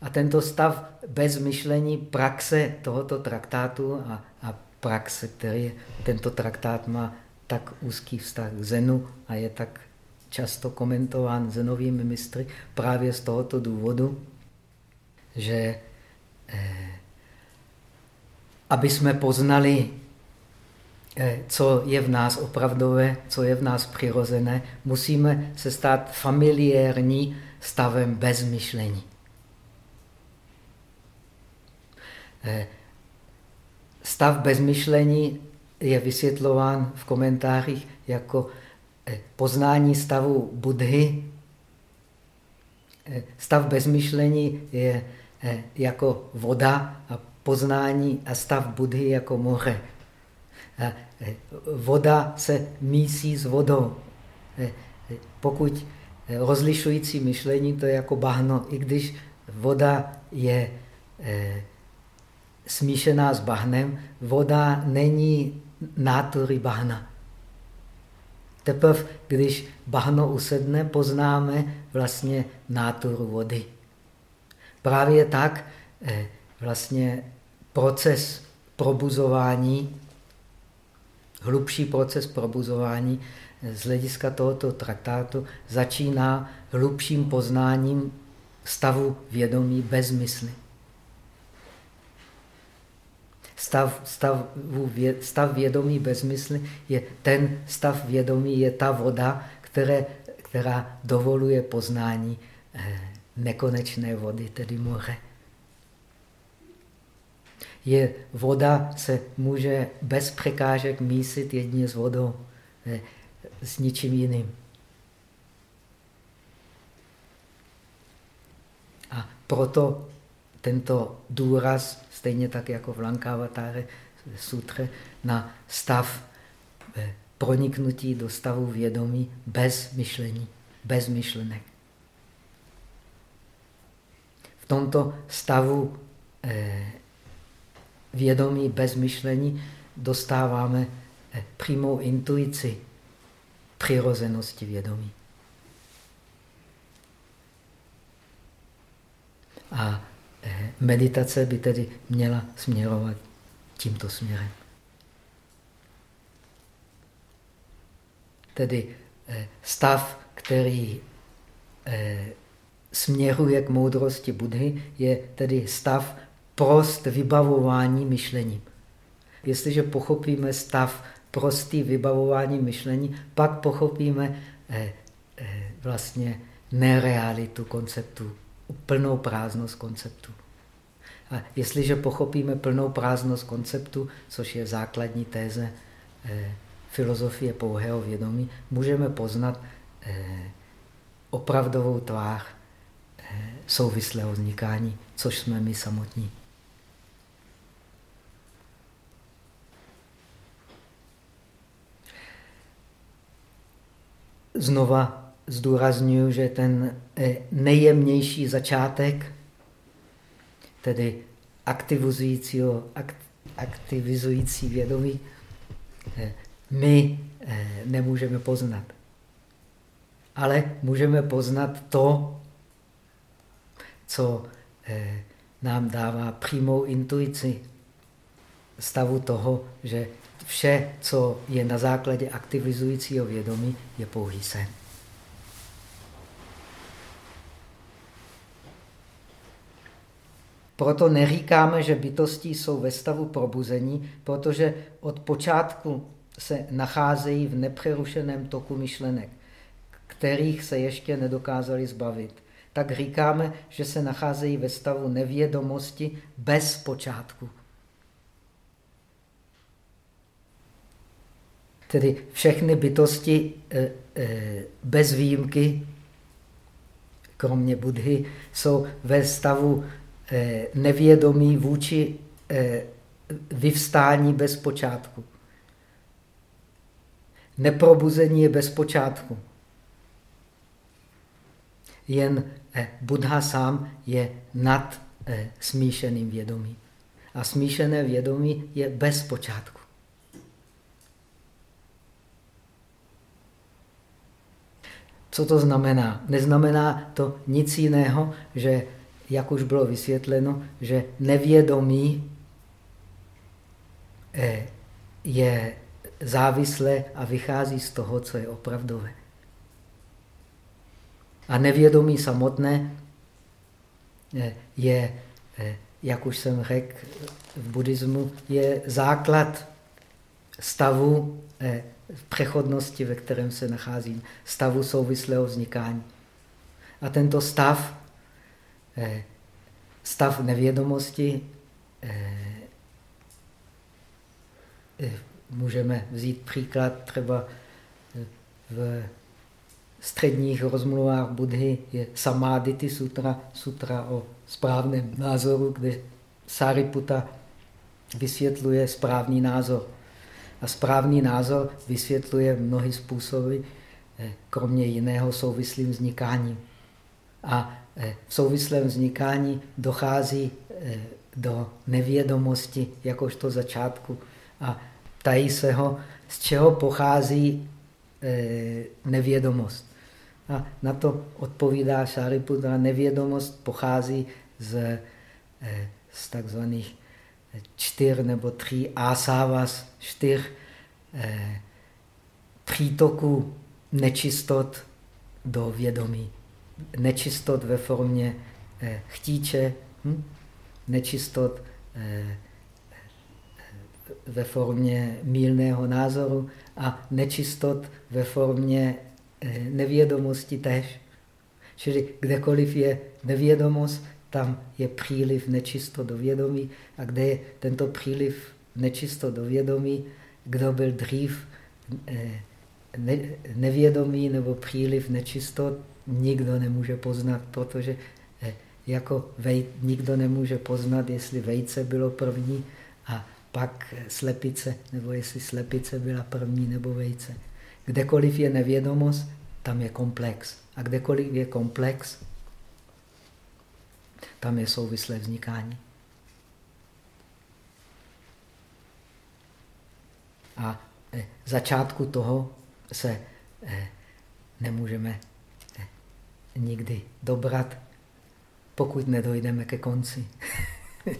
A tento stav bez myšlení, praxe tohoto traktátu a, a praxe, který tento traktát má tak úzký vztah k Zenu a je tak často komentován zenovými mistry právě z tohoto důvodu, že eh, aby jsme poznali, eh, co je v nás opravdové, co je v nás přirozené, musíme se stát familiární stavem bez myšlení. Eh, stav bez myšlení je vysvětlován v komentářích jako eh, poznání stavu Budhy. Stav bez myšlení je jako voda a poznání a stav Budhy jako moře. E, voda se mísí s vodou. E, e, pokud rozlišující myšlení, to je jako bahno, i když voda je smíšená s bahnem, voda není nátury bahna. Teprve, když bahno usedne, poznáme vlastně náturu vody. Právě tak vlastně proces probuzování, hlubší proces probuzování z hlediska tohoto traktátu začíná hlubším poznáním stavu vědomí bez mysli. Stav, stav, stav vědomí bez mysli je ten stav vědomí, je ta voda, které, která dovoluje poznání eh, nekonečné vody, tedy moře je voda se může bez překážek mísit jedině s vodou, s ničím jiným. A proto tento důraz, stejně tak jako v Lankavatare sutře, na stav eh, proniknutí do stavu vědomí bez myšlení, bez myšlenek. V tomto stavu eh, vědomí bez myšlení dostáváme eh, přímou intuici přirozenosti vědomí. A eh, meditace by tedy měla směrovat tímto směrem. Tedy eh, stav, který směruje k moudrosti Budhy, je tedy stav prost vybavování myšlením. Jestliže pochopíme stav prostý vybavování myšlení, pak pochopíme eh, eh, vlastně nerealitu konceptu, plnou prázdnost konceptu. A jestliže pochopíme plnou prázdnost konceptu, což je základní téze eh, filozofie pouhého vědomí, můžeme poznat eh, opravdovou tvář eh, souvislého vznikání, což jsme my samotní. Znova zdůraznuju, že ten eh, nejjemnější začátek, tedy aktivizující, aktivizující vědomí, eh, my eh, nemůžeme poznat. Ale můžeme poznat to, co nám dává přímou intuici stavu toho, že vše, co je na základě aktivizujícího vědomí, je pouhý sen. Proto neříkáme, že bytosti jsou ve stavu probuzení, protože od počátku se nacházejí v nepřerušeném toku myšlenek, kterých se ještě nedokázali zbavit. Tak říkáme, že se nacházejí ve stavu nevědomosti bez počátku. Tedy všechny bytosti eh, eh, bez výjimky, kromě Budhy, jsou ve stavu eh, nevědomí vůči vyvstání bez počátku. Neprobuzení je bez počátku. Jen Buddha sám je nad smíšeným vědomím. A smíšené vědomí je bez počátku. Co to znamená? Neznamená to nic jiného, že, jak už bylo vysvětleno, že nevědomí eh, je závislé a vychází z toho, co je opravdové. A nevědomí samotné eh, je eh, jak už jsem řekl, v buddhismu je základ stavu eh, přechodnosti, ve kterém se nacházím, stavu souvislého vznikání. A tento stav, eh, stav nevědomosti, eh, eh, můžeme vzít příklad třeba v středních rozmluvách Budhy je Samaditi sutra, sutra o správném názoru, kde Sariputa vysvětluje správný názor. A správný názor vysvětluje mnohy způsoby, eh, kromě jiného souvislým vznikáním. A eh, v souvislém vznikání dochází eh, do nevědomosti jakožto začátku a tají se ho, z čeho pochází nevědomost. A na to odpovídá Šariputra. Nevědomost pochází z, z takzvaných čtyř nebo tří asávas, čtyř eh, přítoků nečistot do vědomí. Nečistot ve formě eh, chtíče, hm? nečistot eh, ve formě mílného názoru a nečistot ve formě eh, nevědomosti tež. Čili kdekoliv je nevědomost, tam je příliv nečisto do vědomí a kde je tento příliv nečisto do vědomí, kdo byl dřív eh, ne, nevědomý nebo příliv nečistot, nikdo nemůže poznat, protože eh, jako vej, nikdo nemůže poznat, jestli vejce bylo první a pak slepice, nebo jestli slepice byla první nebo vejce. Kdekoliv je nevědomost, tam je komplex. A kdekoliv je komplex, tam je souvislé vznikání. A eh, začátku toho se eh, nemůžeme eh, nikdy dobrat, pokud nedojdeme ke konci.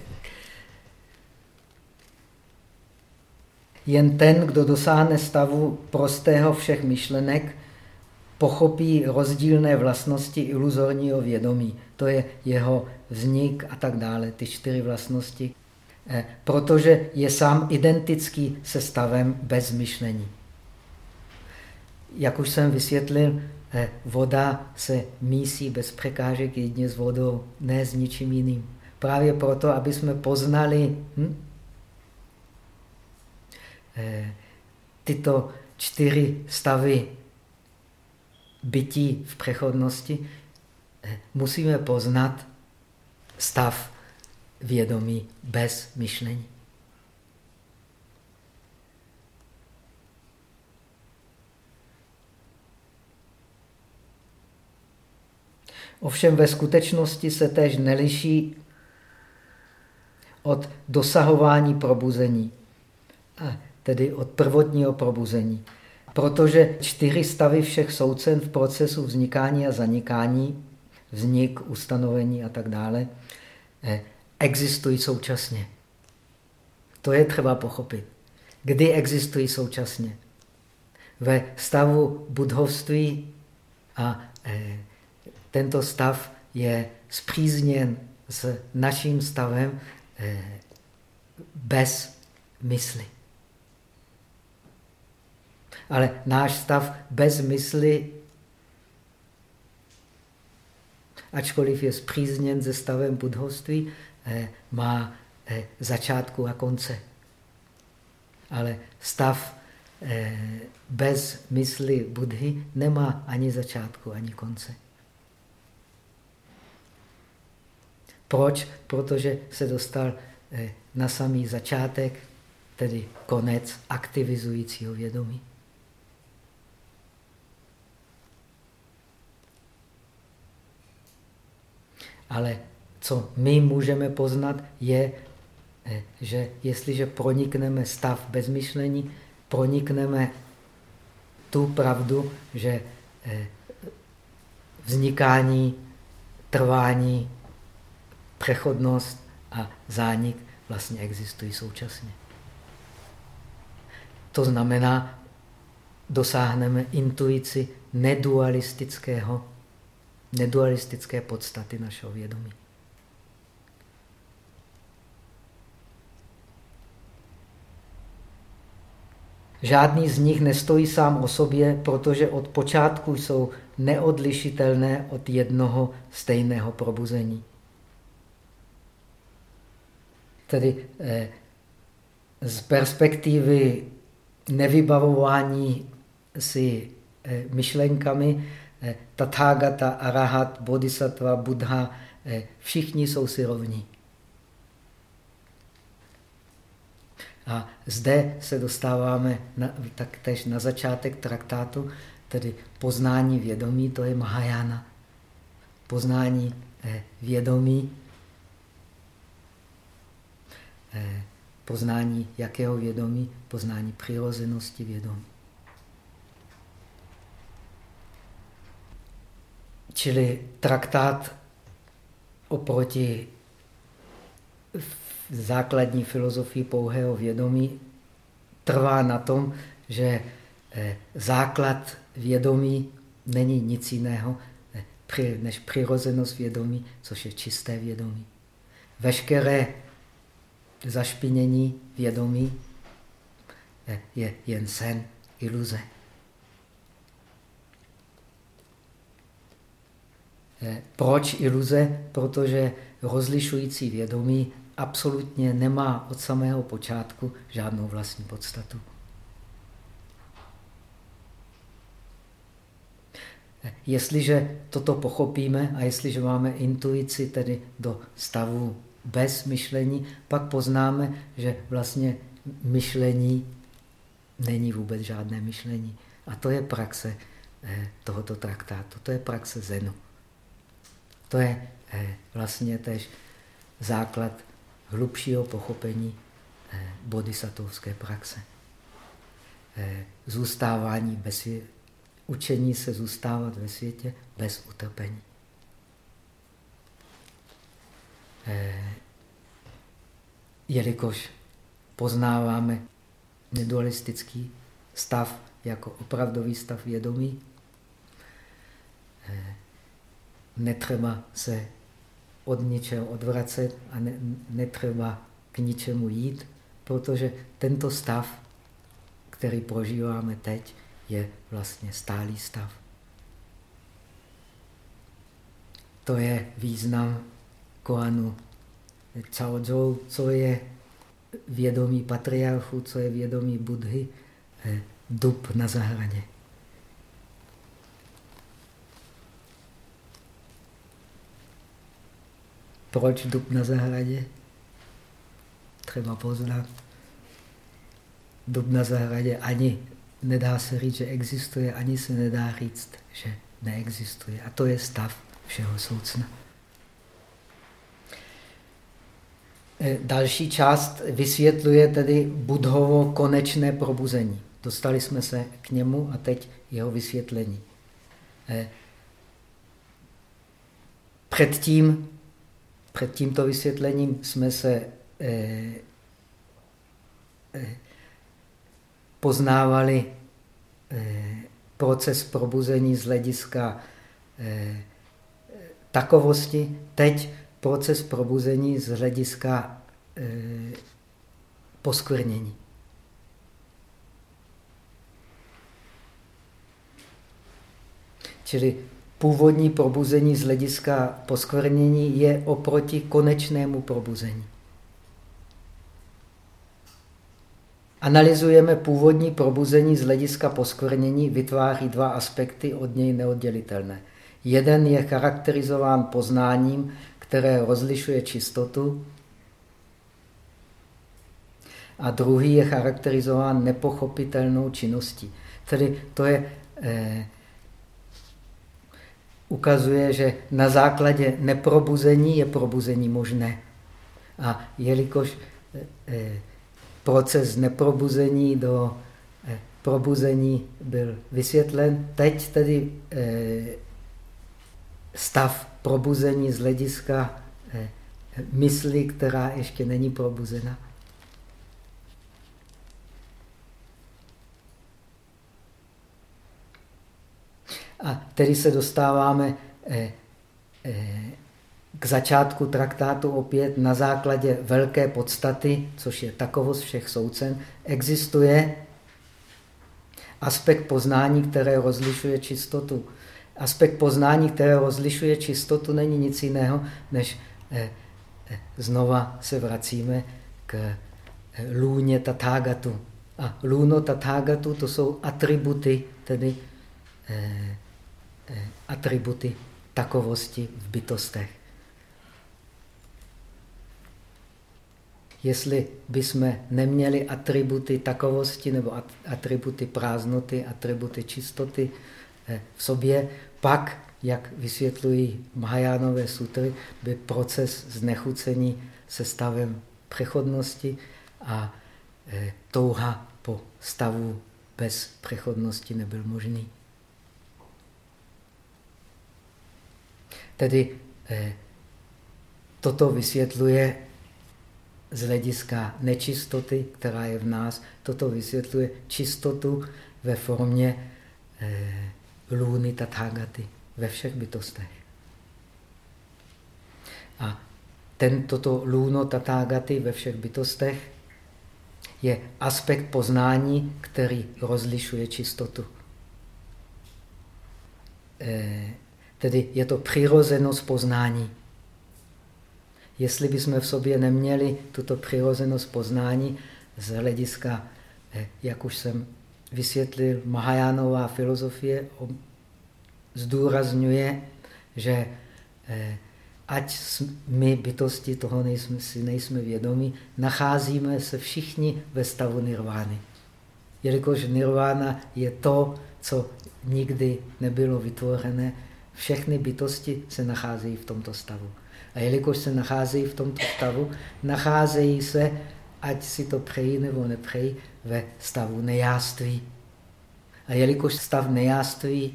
Jen ten, kdo dosáhne stavu prostého všech myšlenek, pochopí rozdílné vlastnosti iluzorního vědomí. To je jeho vznik a tak dále, ty čtyři vlastnosti. Eh, protože je sám identický se stavem bez myšlení. Jak už jsem vysvětlil, eh, voda se mísí bez překážek jedně s vodou, ne s ničím jiným. Právě proto, aby jsme poznali hm, eh, tyto čtyři stavy bytí v přechodnosti, musíme poznat stav vědomí bez myšlení. Ovšem ve skutečnosti se též neliší od dosahování probuzení, tedy od prvotního probuzení. Protože čtyři stavy všech soucen v procesu vznikání a zanikání, vznik, ustanovení a tak dále, eh, existují současně. To je třeba pochopit. Kdy existují současně? Ve stavu budhovství a eh, tento stav je zpřízněn s naším stavem eh, bez mysli. Ale náš stav bez mysli, ačkoliv je zpřízněn se stavem budhovství, eh, má eh, začátku a konce. Ale stav eh, bez mysli Budhy nemá ani začátku, ani konce. Proč? Protože se dostal na samý začátek, tedy konec aktivizujícího vědomí. Ale co my můžeme poznat, je, eh, že jestliže pronikneme stav bezmyšlení, pronikneme tu pravdu, že eh, vznikání, trvání, přechodnost a zánik vlastně existují současně. To znamená, dosáhneme intuici nedualistického, nedualistické podstaty našeho vědomí. Žádný z nich nestojí sám o sobě, protože od počátku jsou neodlišitelné od jednoho stejného probuzení. Tedy eh, z perspektivy nevybavování si eh, myšlenkami Tathagata, Arahat, Bodhisattva, Buddha, eh, všichni jsou si rovní. A zde se dostáváme na, taktéž na začátek traktátu, tedy poznání vědomí, to je Mahajana. Poznání eh, vědomí, eh, poznání jakého vědomí? Poznání přirozenosti vědomí. Čili traktát oproti základní filozofii pouhého vědomí trvá na tom, že eh, základ vědomí není nic jiného eh, než přirozenost vědomí, což je čisté vědomí. Veškeré zašpinění vědomí eh, je jen sen, iluze. Proč iluze? Protože rozlišující vědomí absolutně nemá od samého počátku žádnou vlastní podstatu. Jestliže toto pochopíme a jestliže máme intuici tedy do stavu bez myšlení, pak poznáme, že vlastně myšlení není vůbec žádné myšlení. A to je praxe eh, tohoto traktátu, to je praxe Zenu. To je eh, vlastně tež základ hlubšího pochopení eh, bodhisattvovské praxe. Eh, zůstávání bez světě, učení se zůstávat ve světě bez utrpení. Jelikož poznáváme nedualistický stav jako opravdový stav vědomí, netřeba se od ničeho odvracet a ne, netřeba k ničemu jít, protože tento stav, který prožíváme teď, je vlastně stálý stav. To je význam Koanu Cao Zhou, co je vědomí patriarchu, co je vědomí Budhy, eh, dub na zahradě. Proč dub na zahradě? Třeba poznat. Dub na zahradě ani nedá se říct, že existuje, ani se nedá říct, že neexistuje. A to je stav všeho soucna. E, další část vysvětluje tedy Budhovo konečné probuzení. Dostali jsme se k němu a teď jeho vysvětlení. E, předtím před tímto vysvětlením jsme se eh, eh, poznávali eh, proces probuzení z hlediska eh, takovosti, teď proces probuzení z hlediska eh, poskvrnění. Čili původní probuzení z hlediska poskvrnění je oproti konečnému probuzení. Analyzujeme původní probuzení z hlediska poskvrnění, vytváří dva aspekty od něj neoddělitelné. Jeden je charakterizován poznáním, které rozlišuje čistotu, a druhý je charakterizován nepochopitelnou činností. Tedy to je eh, ukazuje, že na základě neprobuzení je probuzení možné. A jelikož eh, eh, proces neprobuzení do eh, probuzení byl vysvětlen, teď tedy stav probuzení z hlediska mysli, která ještě není probuzena. A tedy se dostáváme eh, eh, k začátku traktátu opět na základě velké podstaty, což je takovost všech soucen, existuje aspekt poznání, které rozlišuje čistotu. Aspekt poznání, které rozlišuje čistotu, není nic jiného, než eh, znova se vracíme k lůně tatágatu. A lůno tatágatu to jsou atributy, tedy eh, atributy takovosti v bytostech. Jestli bychom neměli atributy takovosti nebo atributy prázdnoty, atributy čistoty eh, v sobě, pak, jak vysvětlují Mahajánové sutry, by proces znechucení se stavem přechodnosti a eh, touha po stavu bez přechodnosti nebyl možný. Tedy eh, toto vysvětluje z hlediska nečistoty, která je v nás. Toto vysvětluje čistotu ve formě eh, lůny tathagaty ve všech bytostech. A tento lůno tathagaty ve všech bytostech je aspekt poznání, který rozlišuje čistotu. Eh, tedy je to přirozenost poznání. Jestli bychom v sobě neměli tuto přirozenost poznání z hlediska, eh, jak už jsem vysvětlil, Mahajánová filozofie zdůrazňuje, že eh, ať my bytosti toho nejsme, si nejsme vědomi, nacházíme se všichni ve stavu nirvány. Jelikož nirvána je to, co nikdy nebylo vytvořené, všechny bytosti se nacházejí v tomto stavu. A jelikož se nacházejí v tomto stavu, nacházejí se, ať si to přejí nebo nepřejí, ve stavu nejáství. A jelikož stav nejáství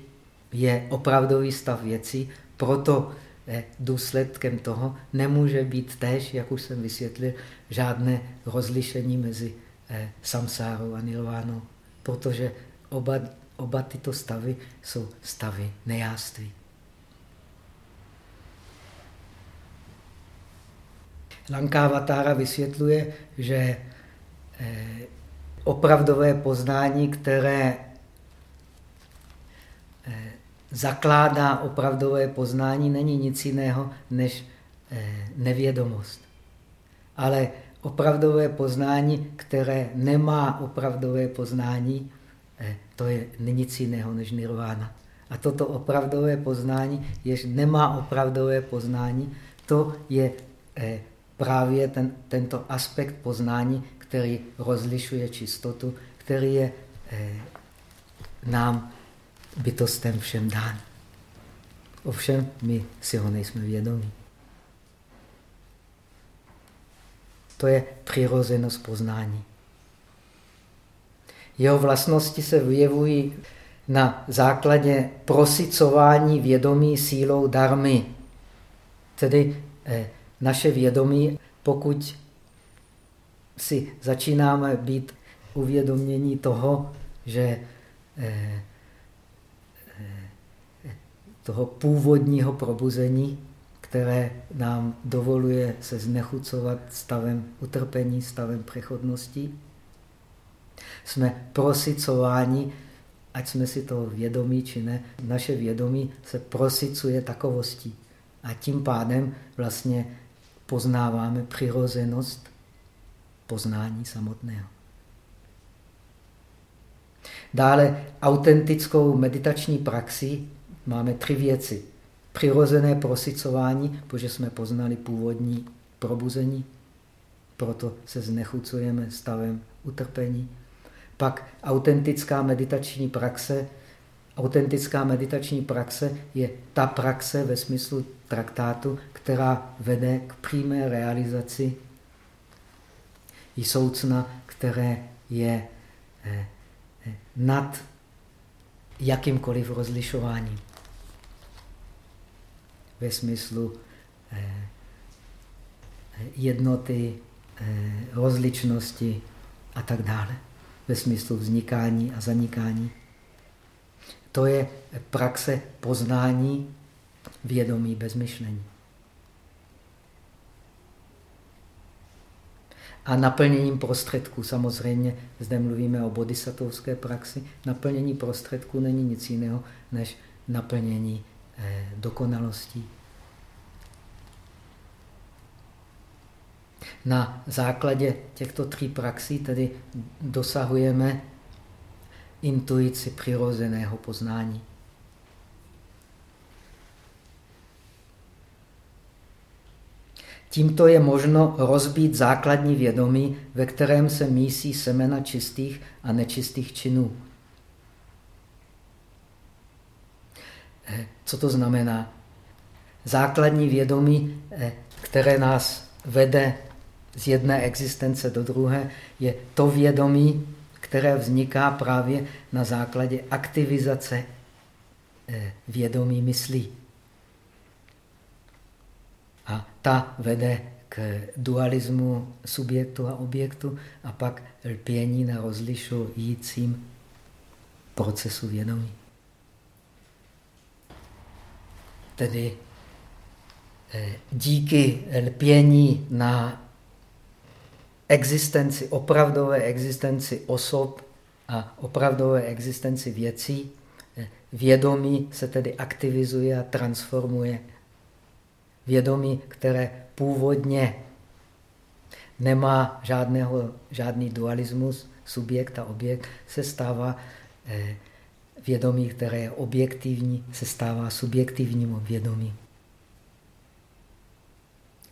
je opravdový stav věcí, proto eh, důsledkem toho nemůže být též, jak už jsem vysvětlil, žádné rozlišení mezi eh, samsárou a nirvánou, protože oba, oba tyto stavy jsou stavy nejáství. Lankavatara vysvětluje, že eh, opravdové poznání, které eh, zakládá opravdové poznání, není nic jiného než eh, nevědomost. Ale opravdové poznání, které nemá opravdové poznání, to je nic jiného než nirvána. A toto opravdové poznání, jež nemá opravdové poznání, to je právě ten, tento aspekt poznání, který rozlišuje čistotu, který je eh, nám bytostem všem dán. Ovšem, my si ho nejsme vědomí. To je přirozenost poznání. Jeho vlastnosti se vyjevují na základě prosicování vědomí sílou darmy. Tedy eh, naše vědomí, pokud si začínáme být uvědomění toho, že eh, eh, toho původního probuzení, které nám dovoluje se znechucovat stavem utrpení, stavem přechodnosti. Jsme prosycováni, ať jsme si toho vědomí či ne, naše vědomí se prosycuje takovostí. A tím pádem vlastně poznáváme přirozenost poznání samotného. Dále autentickou meditační praxi máme tři věci. Přirozené prosicování, protože jsme poznali původní probuzení, proto se znechucujeme stavem utrpení. Pak autentická meditační praxe. Autentická meditační praxe je ta praxe ve smyslu traktátu, která vede k přímé realizaci soucna, které je eh, eh, nad jakýmkoliv rozlišováním. Ve smyslu eh, jednoty, rozličnosti a tak dále. Ve smyslu vznikání a zanikání. To je praxe poznání vědomí bez myšlení. A naplněním prostředků, samozřejmě, zde mluvíme o bodhisattvovské praxi, naplnění prostředků není nic jiného, než naplnění eh, dokonalostí. Na základě těchto tří praxí tedy dosahujeme intuici přirozeného poznání. Tímto je možno rozbít základní vědomí, ve kterém se mísí semena čistých a nečistých činů. Eh, co to znamená? Základní vědomí, eh, které nás vede z jedné existence do druhé, je to vědomí, které vzniká právě na základě aktivizace eh, vědomí myslí. A ta vede k dualismu subjektu a objektu a pak lpění na rozlišujícím procesu vědomí. Tedy eh, díky lpění na existenci, opravdové existenci osob a opravdové existenci věcí, eh, vědomí se tedy aktivizuje a transformuje vědomí, které původně nemá žádného, žádný dualismus, subjekt a objekt, se stává eh, vědomí, které je objektivní, se stává subjektivním vědomím,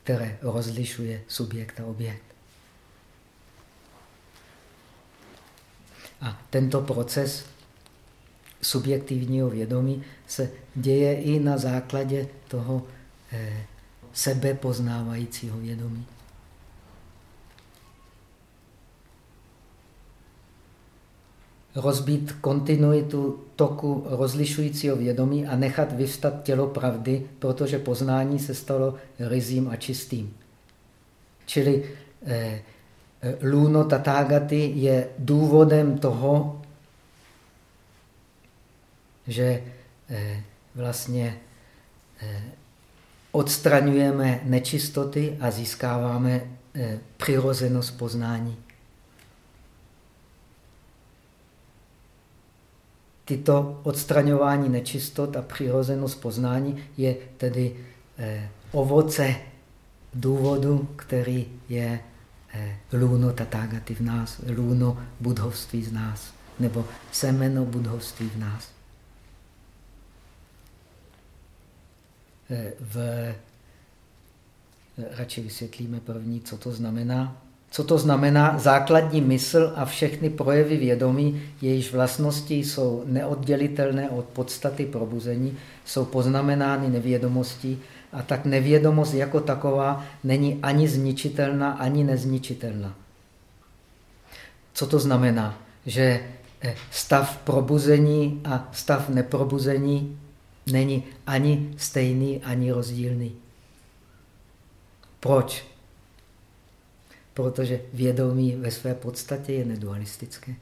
které rozlišuje subjekt a objekt. A tento proces subjektivního vědomí se děje i na základě toho sebepoznávajícího vědomí. Rozbít kontinuitu toku rozlišujícího vědomí a nechat vyvstat tělo pravdy, protože poznání se stalo rizím a čistým. Čili eh, eh Luno Tatágaty je důvodem toho, že eh, vlastně eh, odstraňujeme nečistoty a získáváme eh, přirozenost poznání. Tyto odstraňování nečistot a přirozenost poznání je tedy eh, ovoce důvodu, který je eh, lůno tatágaty v nás, lůno budhovství z nás, nebo semeno budhovství v nás. V, radši vysvětlíme první, co to znamená. Co to znamená? Základní mysl a všechny projevy vědomí, jejíž vlastnosti jsou neoddělitelné od podstaty probuzení, jsou poznamenány nevědomostí a tak nevědomost jako taková není ani zničitelná, ani nezničitelná. Co to znamená? Že eh, stav probuzení a stav neprobuzení není ani stejný, ani rozdílný. Proč? Protože vědomí ve své podstatě je nedualistické.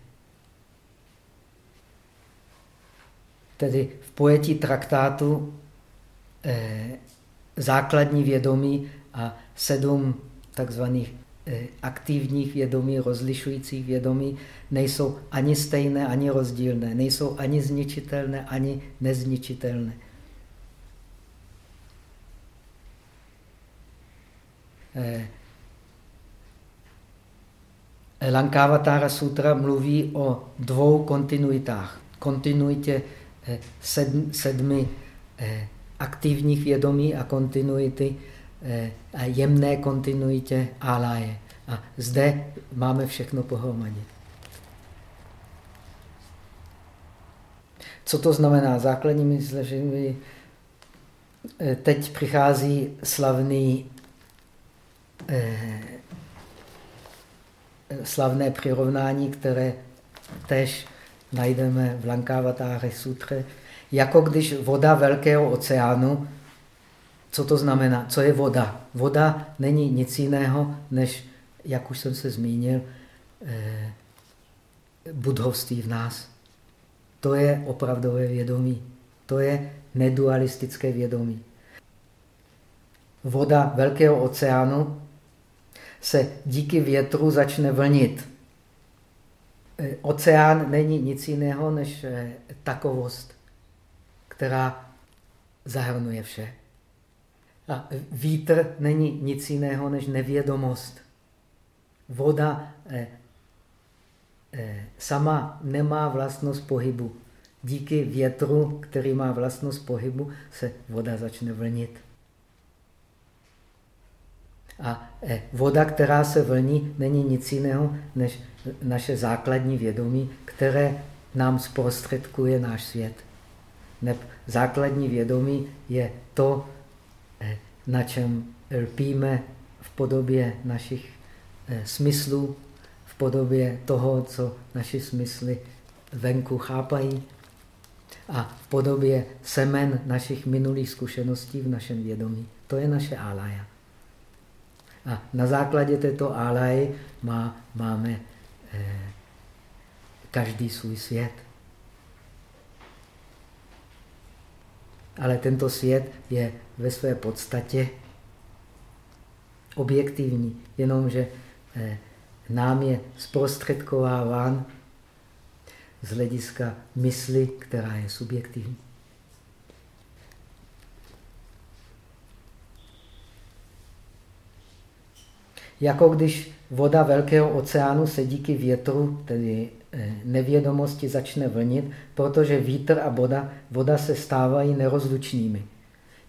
Tedy v pojetí traktátu eh, základní vědomí a sedm takzvaných aktivních vědomí, rozlišujících vědomí, nejsou ani stejné, ani rozdílné, nejsou ani zničitelné, ani nezničitelné. Eh, Lankavatara sutra mluví o dvou kontinuitách. Kontinuitě eh, sedm, sedmi eh, aktivních vědomí a kontinuity a jemné kontinuitě áláje. A zde máme všechno pohromadě. Co to znamená? Základní myšlení. Teď přichází slavný eh, slavné přirovnání, které tež najdeme v Lankavatare sutře, jako když voda velkého oceánu, co to znamená? Co je voda? Voda není nic jiného, než, jak už jsem se zmínil, eh, budhovství v nás. To je opravdové vědomí. To je nedualistické vědomí. Voda velkého oceánu se díky větru začne vlnit. E, oceán není nic jiného než e, takovost, která zahrnuje vše. A vítr není nic jiného než nevědomost. Voda eh, eh, sama nemá vlastnost pohybu. Díky větru, který má vlastnost pohybu, se voda začne vlnit. A eh, voda, která se vlní, není nic jiného než naše základní vědomí, které nám zprostředkuje náš svět. Neb základní vědomí je to, na čem lpíme v podobě našich eh, smyslů, v podobě toho, co naše smysly venku chápají a v podobě semen našich minulých zkušeností v našem vědomí. To je naše álaja. A na základě této álaje má, máme eh, každý svůj svět. Ale tento svět je ve své podstatě objektivní, jenomže eh, nám je zprostředkováván z hlediska mysli, která je subjektivní. Jako když voda velkého oceánu se díky větru, tedy eh, nevědomosti, začne vlnit, protože vítr a voda, voda se stávají nerozlučnými.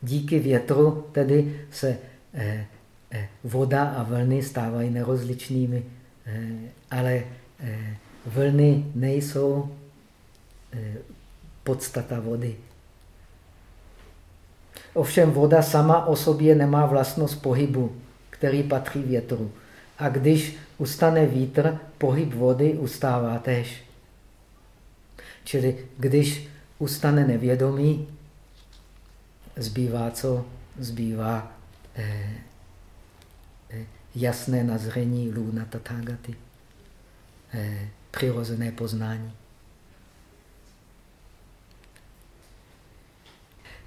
Díky větru tedy se eh, eh, voda a vlny stávají nerozličnými, ale vlny nejsou podstata vody. Ovšem voda sama o sobě nemá vlastnost pohybu který patří větru. A když ustane vítr, pohyb vody ustává tež. Čili když ustane nevědomí, zbývá co? Zbývá eh, eh, jasné nazření luna tatágaty, eh, přirozené poznání.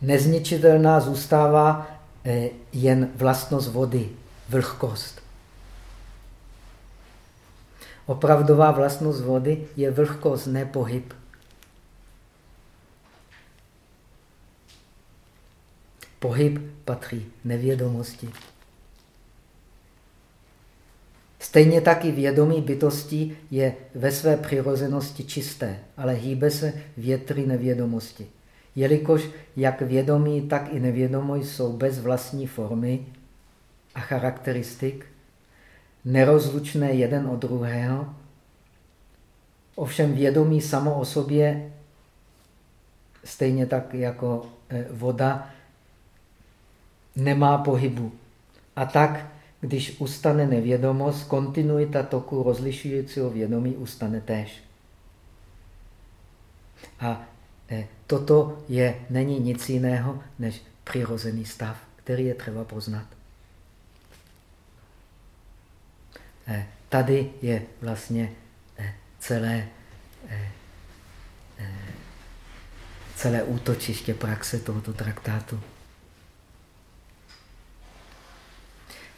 Nezničitelná zůstává eh, jen vlastnost vody, vlhkost. Opravdová vlastnost vody je vlhkost, ne pohyb. Pohyb patří nevědomosti. Stejně tak i vědomí bytosti je ve své přirozenosti čisté, ale hýbe se větry nevědomosti. Jelikož jak vědomí, tak i nevědomí jsou bez vlastní formy, a charakteristik, nerozlučné jeden od druhého. Ovšem vědomí samo o sobě, stejně tak jako e, voda, nemá pohybu. A tak, když ustane nevědomost, kontinuita toku rozlišujícího vědomí ustane též. A e, toto je, není nic jiného než přirozený stav, který je třeba poznat. Eh, tady je vlastně eh, celé, celé útočiště praxe tohoto traktátu.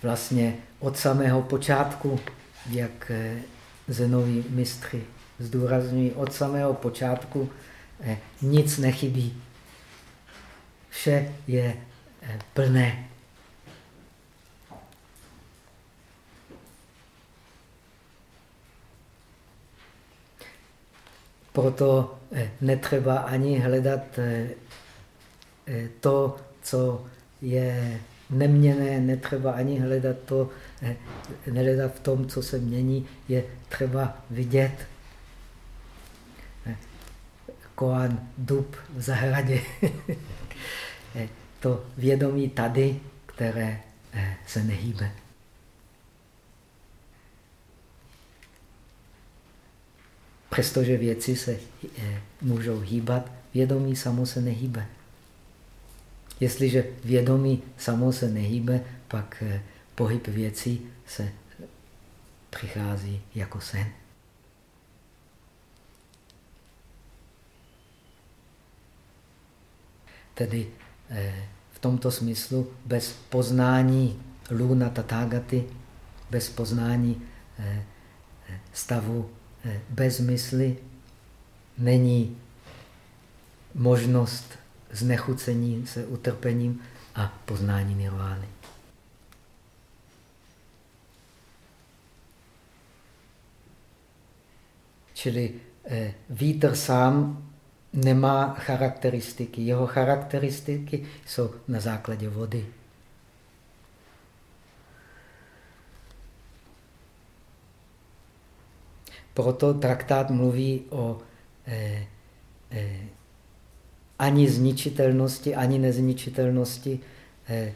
Vlastně od samého počátku, jak zenoví mistři zdůrazňují, od samého počátku nic nechybí. Vše je plné Proto eh, netřeba ani hledat eh, eh, to, co je neměné, netřeba ani hledat to, nehledat v tom, co se mění, je třeba vidět. Koan, dub v zahradě. to vědomí tady, které se nehýbe. Přestože věci se eh, můžou hýbat, vědomí samo se nehýbe. Jestliže vědomí samo se nehýbe, pak eh, pohyb věcí se přichází jako sen. Tedy eh, v tomto smyslu bez poznání luna tatágaty bez poznání stavu bez mysli není možnost znechucení se utrpením a poznání nirvány. Čili eh, vítr sám nemá charakteristiky. Jeho charakteristiky jsou na základě vody. Proto traktát mluví o eh, eh, ani zničitelnosti, ani nezničitelnosti eh,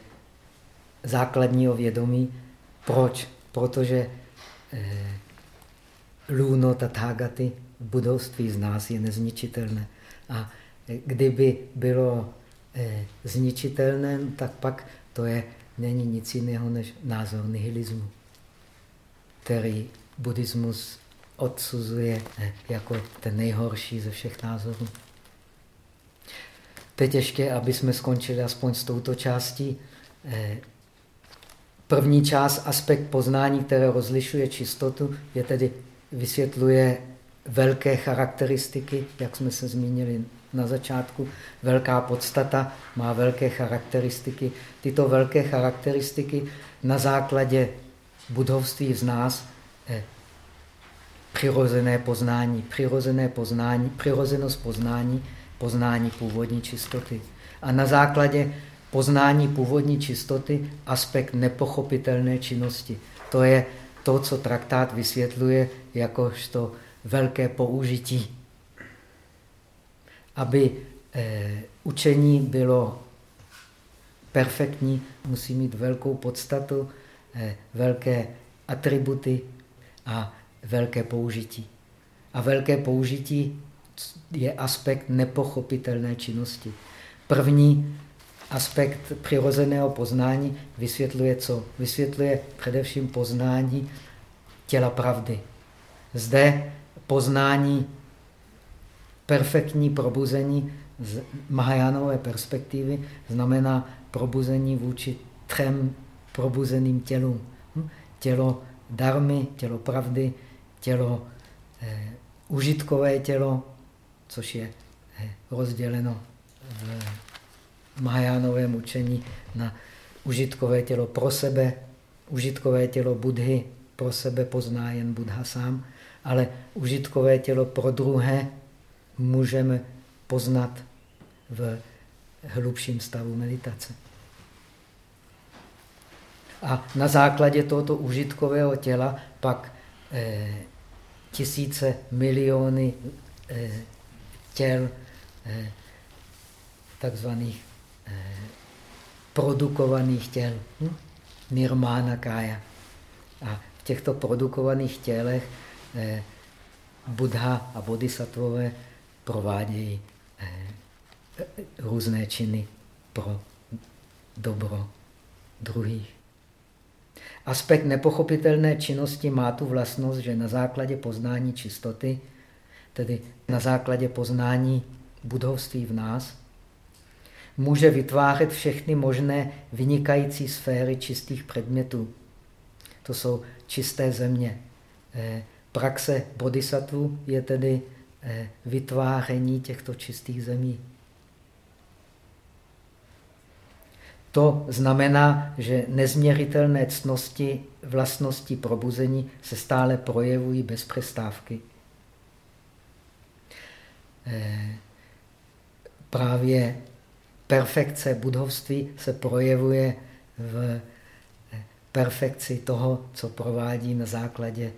základního vědomí. Proč? Protože eh, lůno tathagaty v budovství z nás je nezničitelné. A eh, kdyby bylo zničitelné, tak pak to je, není nic jiného než názor nihilismu, který buddhismus odsuzuje jako ten nejhorší ze všech názorů. Teď ještě, aby jsme skončili aspoň s touto částí. Eh, první část, aspekt poznání, které rozlišuje čistotu, je tedy vysvětluje velké charakteristiky, jak jsme se zmínili na začátku. Velká podstata má velké charakteristiky. Tyto velké charakteristiky na základě budovství z nás eh, přirozené poznání, přirozené poznání, přirozenost poznání, poznání původní čistoty. A na základě poznání původní čistoty aspekt nepochopitelné činnosti. To je to, co traktát vysvětluje jakožto velké použití. Aby eh, učení bylo perfektní, musí mít velkou podstatu, eh, velké atributy a velké použití. A velké použití je aspekt nepochopitelné činnosti. První aspekt přirozeného poznání vysvětluje co? Vysvětluje především poznání těla pravdy. Zde poznání perfektní probuzení z Mahajánové perspektivy znamená probuzení vůči třem probuzeným tělům. Hm? Tělo darmy, tělo pravdy, tělo eh, užitkové tělo, což je eh, rozděleno v Mahajánovém učení na užitkové tělo pro sebe, užitkové tělo Budhy pro sebe pozná jen Buddha sám, ale užitkové tělo pro druhé můžeme poznat v hlubším stavu meditace. A na základě tohoto užitkového těla pak eh, tisíce, miliony eh, těl eh, takzvaných eh, produkovaných těl. Hm? Nirmána kája. A v těchto produkovaných tělech eh, Buddha a bodhisattvové provádějí různé činy pro dobro druhých. Aspekt nepochopitelné činnosti má tu vlastnost, že na základě poznání čistoty, tedy na základě poznání budovství v nás, může vytvářet všechny možné vynikající sféry čistých předmětů. To jsou čisté země. Eh, praxe bodhisattva je tedy eh, vytváření těchto čistých zemí. To znamená, že nezměritelné cnosti vlastnosti probuzení se stále projevují bez přestávky. Eh, právě perfekce budovství se projevuje v eh, perfekci toho, co provádí na základě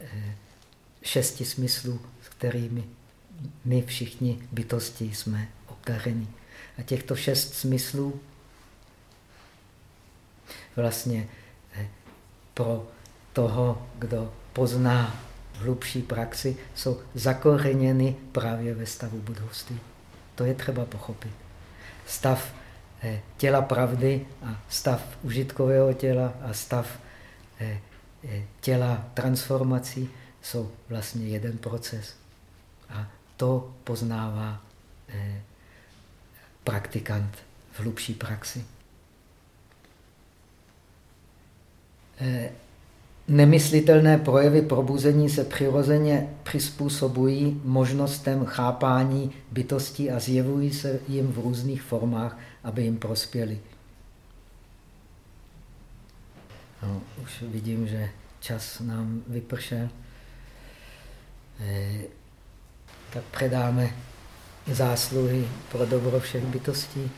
eh, šesti smyslů, s kterými my všichni bytosti jsme obdařeni. A těchto šest smyslů vlastně pro toho, kdo pozná hlubší praxi, jsou zakořeněny právě ve stavu budovství. To je třeba pochopit. Stav eh, těla pravdy a stav užitkového těla a stav eh, těla transformací jsou vlastně jeden proces. A to poznává praktikant v hlubší praxi. Nemyslitelné projevy probuzení se přirozeně přizpůsobují možnostem chápání bytostí a zjevují se jim v různých formách, aby jim prospěli. No, už vidím, že čas nám vypršel. E, tak předáme zásluhy pro dobro všech bytostí.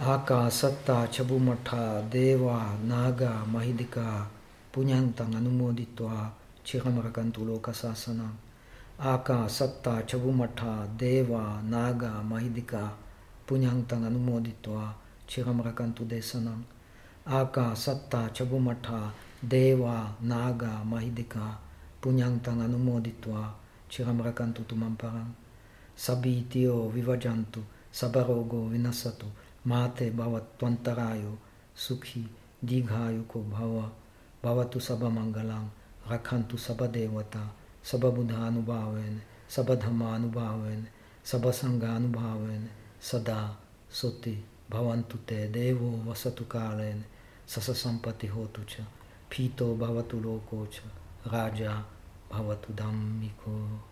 Aka, Satta, Chabumata, Deva, Naga, Mahidika, Punyantang, Anumoditva, Chiramarakantu Lokasasana. Aka, Satta, Chabumata, Deva, Naga, Mahidika, Punyantang, Anumoditva, Chiramarakantu Desanam. Aka, Satta, Chabumata, Deva, Naga, Mahidika, Punyantang, Anumoditva, Chiramarakantu Tumamparang. Sabitio, माते भवत्वन्तरायो सुखी दीघायुको भव। भवतु सबमङ्गलां रखन्तु सबदेवता सबबुधानुभावेन सब सबसङ्गानुभावेन सदा सुति भवन्तु ते देवो वसतु कालेन, सससम्पत्ति होतु च फीतो भवतु लोको च, राजा भवतु धम्मिको।